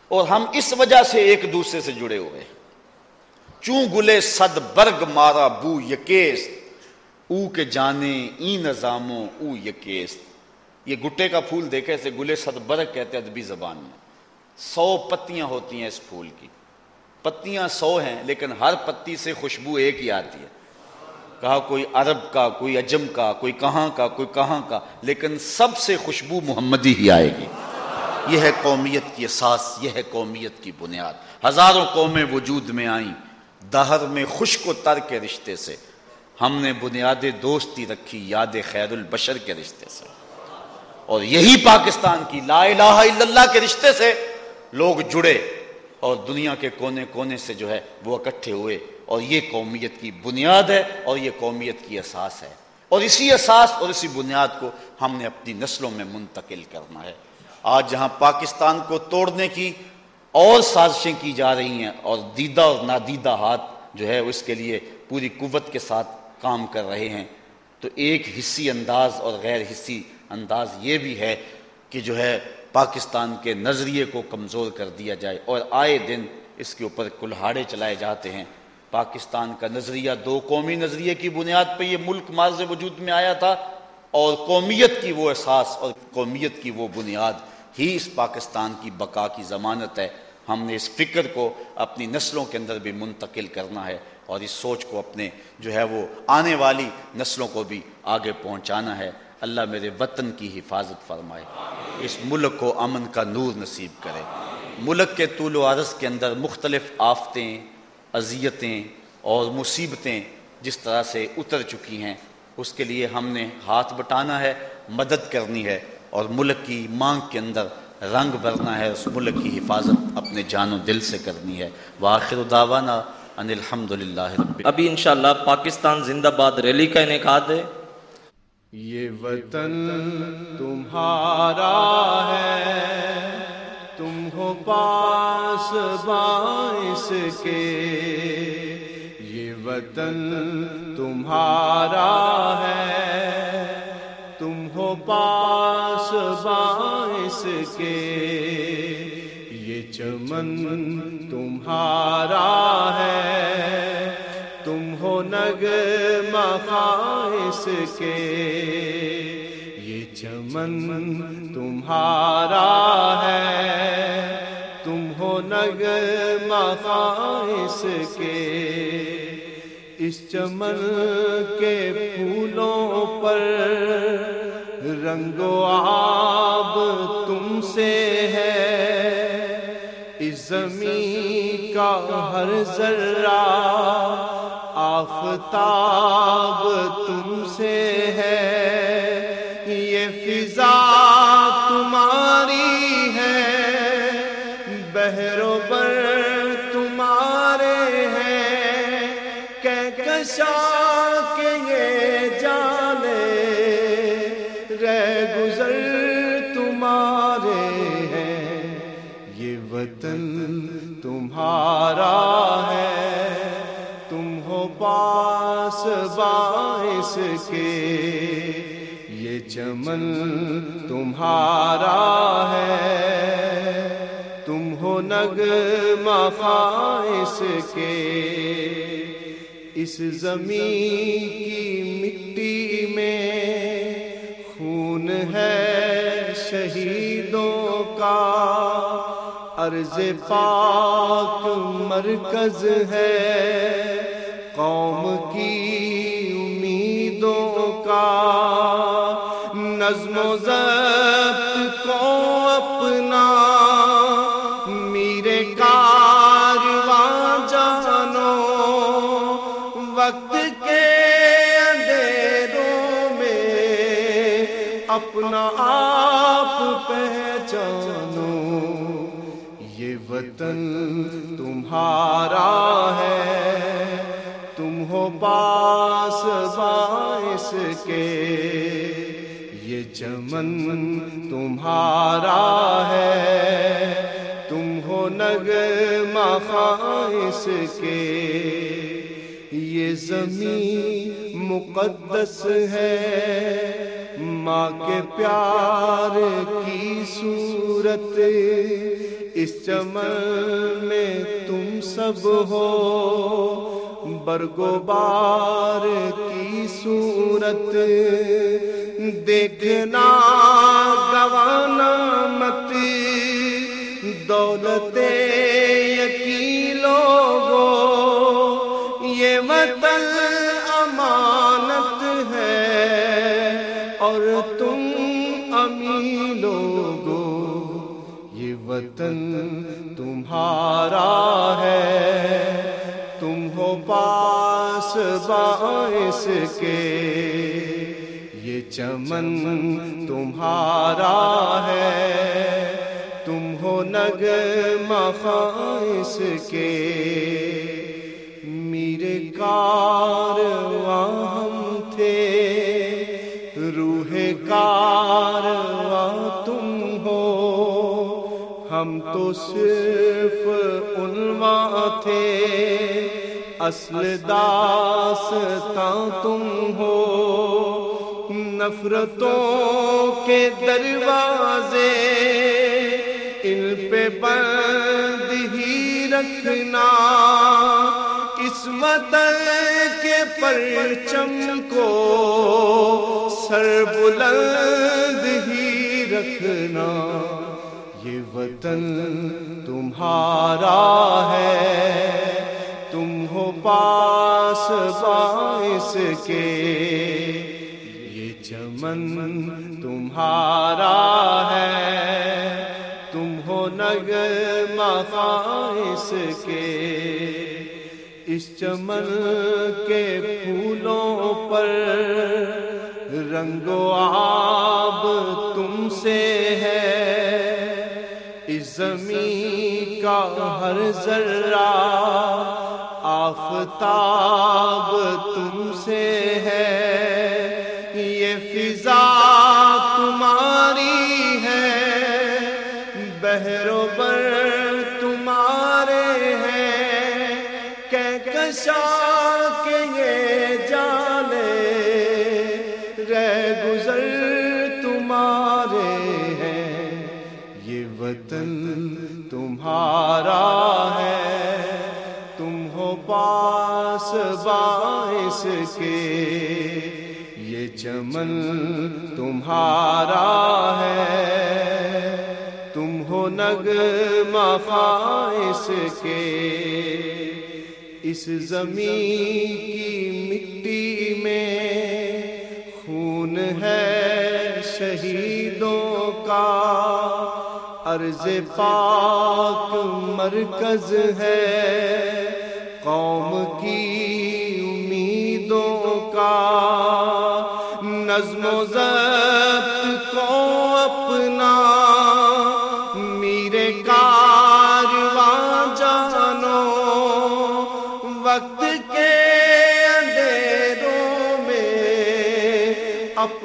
[SPEAKER 1] اور ہم اس وجہ سے ایک دوسرے سے جڑے ہوئے ہیں۔ چوں گلے صد برگ مارا بو یکیس؟ او کے جانے ای نظاموں او یکیس۔ یہ گٹے کا پھول دیکھے سے گلے صد برگ کہتے ہیں ادبی زبان میں۔ سو پتیاں ہوتی ہیں اس پھول کی۔ پتیاں سو ہیں لیکن ہر پتی سے خوشبو ایک ہی آتی ہے۔ کہا کوئی عرب کا، کوئی اجم کا، کوئی کہاں کا، کوئی کہاں کا، لیکن سب سے خوشبو محمدی ہی آئے گی۔ یہ ہے قومیت کی اساس یہ ہے قومیت کی بنیاد۔ ہزاروں قومیں وجود میں آئیں۔ دہر میں خشک و تر کے رشتے سے۔ ہم نے بنیاد دوستی رکھی، یاد خیر البشر کے رشتے سے۔ اور یہی پاکستان کی لا الہ الا اللہ کے رشتے سے لوگ جڑے اور دنیا کے کونے کونے سے جو ہے وہ اکٹھے ہوئے۔ اور یہ قومیت کی بنیاد ہے اور یہ قومیت کی اساس ہے۔ اور اسی اساس اور اسی بنیاد کو ہم نے اپنی نسلوں میں منتقل کرنا ہے۔ آج جہاں پاکستان کو توڑنے کی اور سازشیں کی جا رہی ہیں اور دیدہ اور نادیدہ ہاتھ جو ہے اس کے لیے پوری قوت کے ساتھ کام کر رہے ہیں۔ تو ایک حصی انداز اور غیر حصی انداز یہ بھی ہے کہ جو ہے پاکستان کے نظریے کو کمزور کر دیا جائے اور آئے دن اس کے اوپر کلہاڑے چلائے جاتے ہیں۔ پاکستان کا نظریہ دو قومی نظریے کی بنیاد پہ یہ ملک ماض وجود میں آیا تھا اور قومیت کی وہ احساس اور قومیت کی وہ بنیاد ہی اس پاکستان کی بقا کی ضمانت ہے۔ ہم نے اس فکر کو اپنی نسلوں کے اندر بھی منتقل کرنا ہے اور اس سوچ کو اپنے جو ہے وہ آنے والی نسلوں کو بھی آگے پہنچانا ہے۔ اللہ میرے وطن کی حفاظت فرمائے۔ اس ملک کو امن کا نور نصیب کرے۔ ملک کے طول و عرض کے اندر مختلف آفتیں، اذیتیں اور مصیبتیں جس طرح سے اتر چکی ہیں، اس کے لیے ہم نے ہاتھ بٹانا ہے، مدد کرنی ہے۔ اور ملک کی مانگ کے اندر رنگ بھرنا ہے اس ملک کی حفاظت اپنے جان و دل سے کرنی ہے۔ وآخر دعوانا ان الحمد للہ
[SPEAKER 2] ابھی انشاءاللہ پاکستان زندہ باد ریلی کا انعقاد ہے۔
[SPEAKER 3] یہ وطن تمہارا ہے تم ہو پاس باعث کے۔ یہ وطن تمہارا ہے تم ہو پاس باعث کے۔ یہ چمن تمہارا ہے۔ تم ہو نگ مخائص کے۔ یہ چمن تمہارا ہے۔ تم ہو نگ مخائص کے۔ اس چمن کے پھولوں پر رنگ و آب تم سے ہے۔ اس زمین کا ہر ذرہ آفتاب تم سے ہے۔ یہ فضا تمہاری ہے۔ بہرو بر تمہارے ہیں۔ کہکشا چمن تمہارا ہے۔ تم ہو نگ مخائص کے۔ اس زمین کی مٹی میں خون ہے شہیدوں کا۔ عرض پاک مرکز ہے۔ قوم کی امیدوں کا۔ نظم و ضبط کو اپنا۔ میرے کارواں جانو وقت کے اندھیروں میں اپنا آپ پہچانو یہ وطن تمہارا ہے، تم ہو پاس باعث کے۔ یہ چمن تمہارا ہے۔ تم ہو نگ مخائص کے۔ یہ زمین مقدس ہے۔ ماں کے پیار کی صورت۔ اس چمن میں تم سب ہو۔ برگو بار کی صورت۔ دیکھنا گوانا مت دولت یقین لوگو یہ وطن امانت ہے۔ اور تم امی لوگو یہ وطن تمہارا ہے۔ تم ہو پاس باعث کے۔ چمن تمہارا ہے۔ تم ہو نگ مخائص کے۔ میرے کارواں ہم تھے۔ روح کارواں تم ہو۔ ہم تو صرف عنواں تھے۔ اصل داستاں تم ہو۔ نفرتوں کے دروازے ان پہ بند ہی رکھنا قسمت کے پرچم کو سر بلند ہی رکھنا۔ یہ وطن تمہارا ہے، تم ہو پاس باعث کے۔ چمن تمہارا ہے۔ تم ہو نگ مخائص کے۔ اس چمن کے پھولوں پر رنگ و آب تم سے ہے۔ اس زمین کا ہر ذرہ آفتاب تم سے ہے۔ بر تمہارے ہیں۔ کہکشا کے یہ جانے رہ گزر تمہارے ہیں۔ یہ وطن تمہارا ہے۔ تم ہو پاس باعث کے۔ یہ چمن تمہارا ہے۔ تم ہو کے۔ اس زمین کی مٹی میں خون ہے شہیدوں کا۔ عرض پاک مرکز ہے قوم کی امیدوں کا۔ نظم و ضبط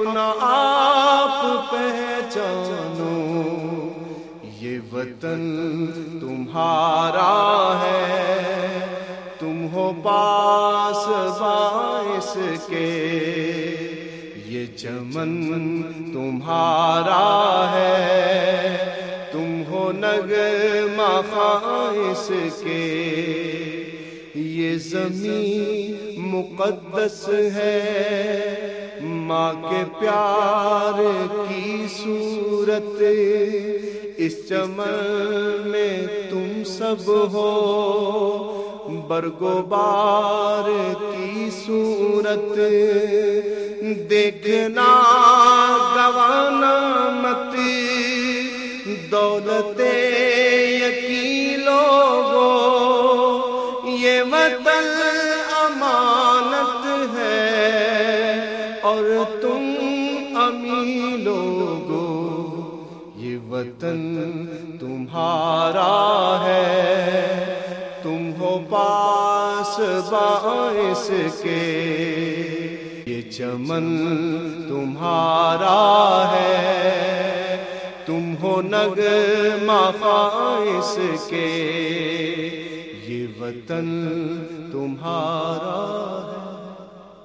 [SPEAKER 3] اپنا آپ پہچانو۔ یہ وطن تمہارا ہے۔ تم ہو پاس باعث کے۔ یہ چمن تمہارا ہے۔ تم ہو نگ خائص کے۔ یہ زمین مقدس ہے۔ ماں کے پیار کی صورت، اس چمن میں تم سب ہو برگو بار کی صورت۔ دیکھنا گوانا مت، دولت یقین لوگو یہ وطن اور تم امی لوگو، یہ وطن تمہارا ہے۔ تم ہو پاس باعث کے، یہ چمن تمہارا ہے۔ تم ہو نگ خائص کے، یہ وطن تمہارا ہے۔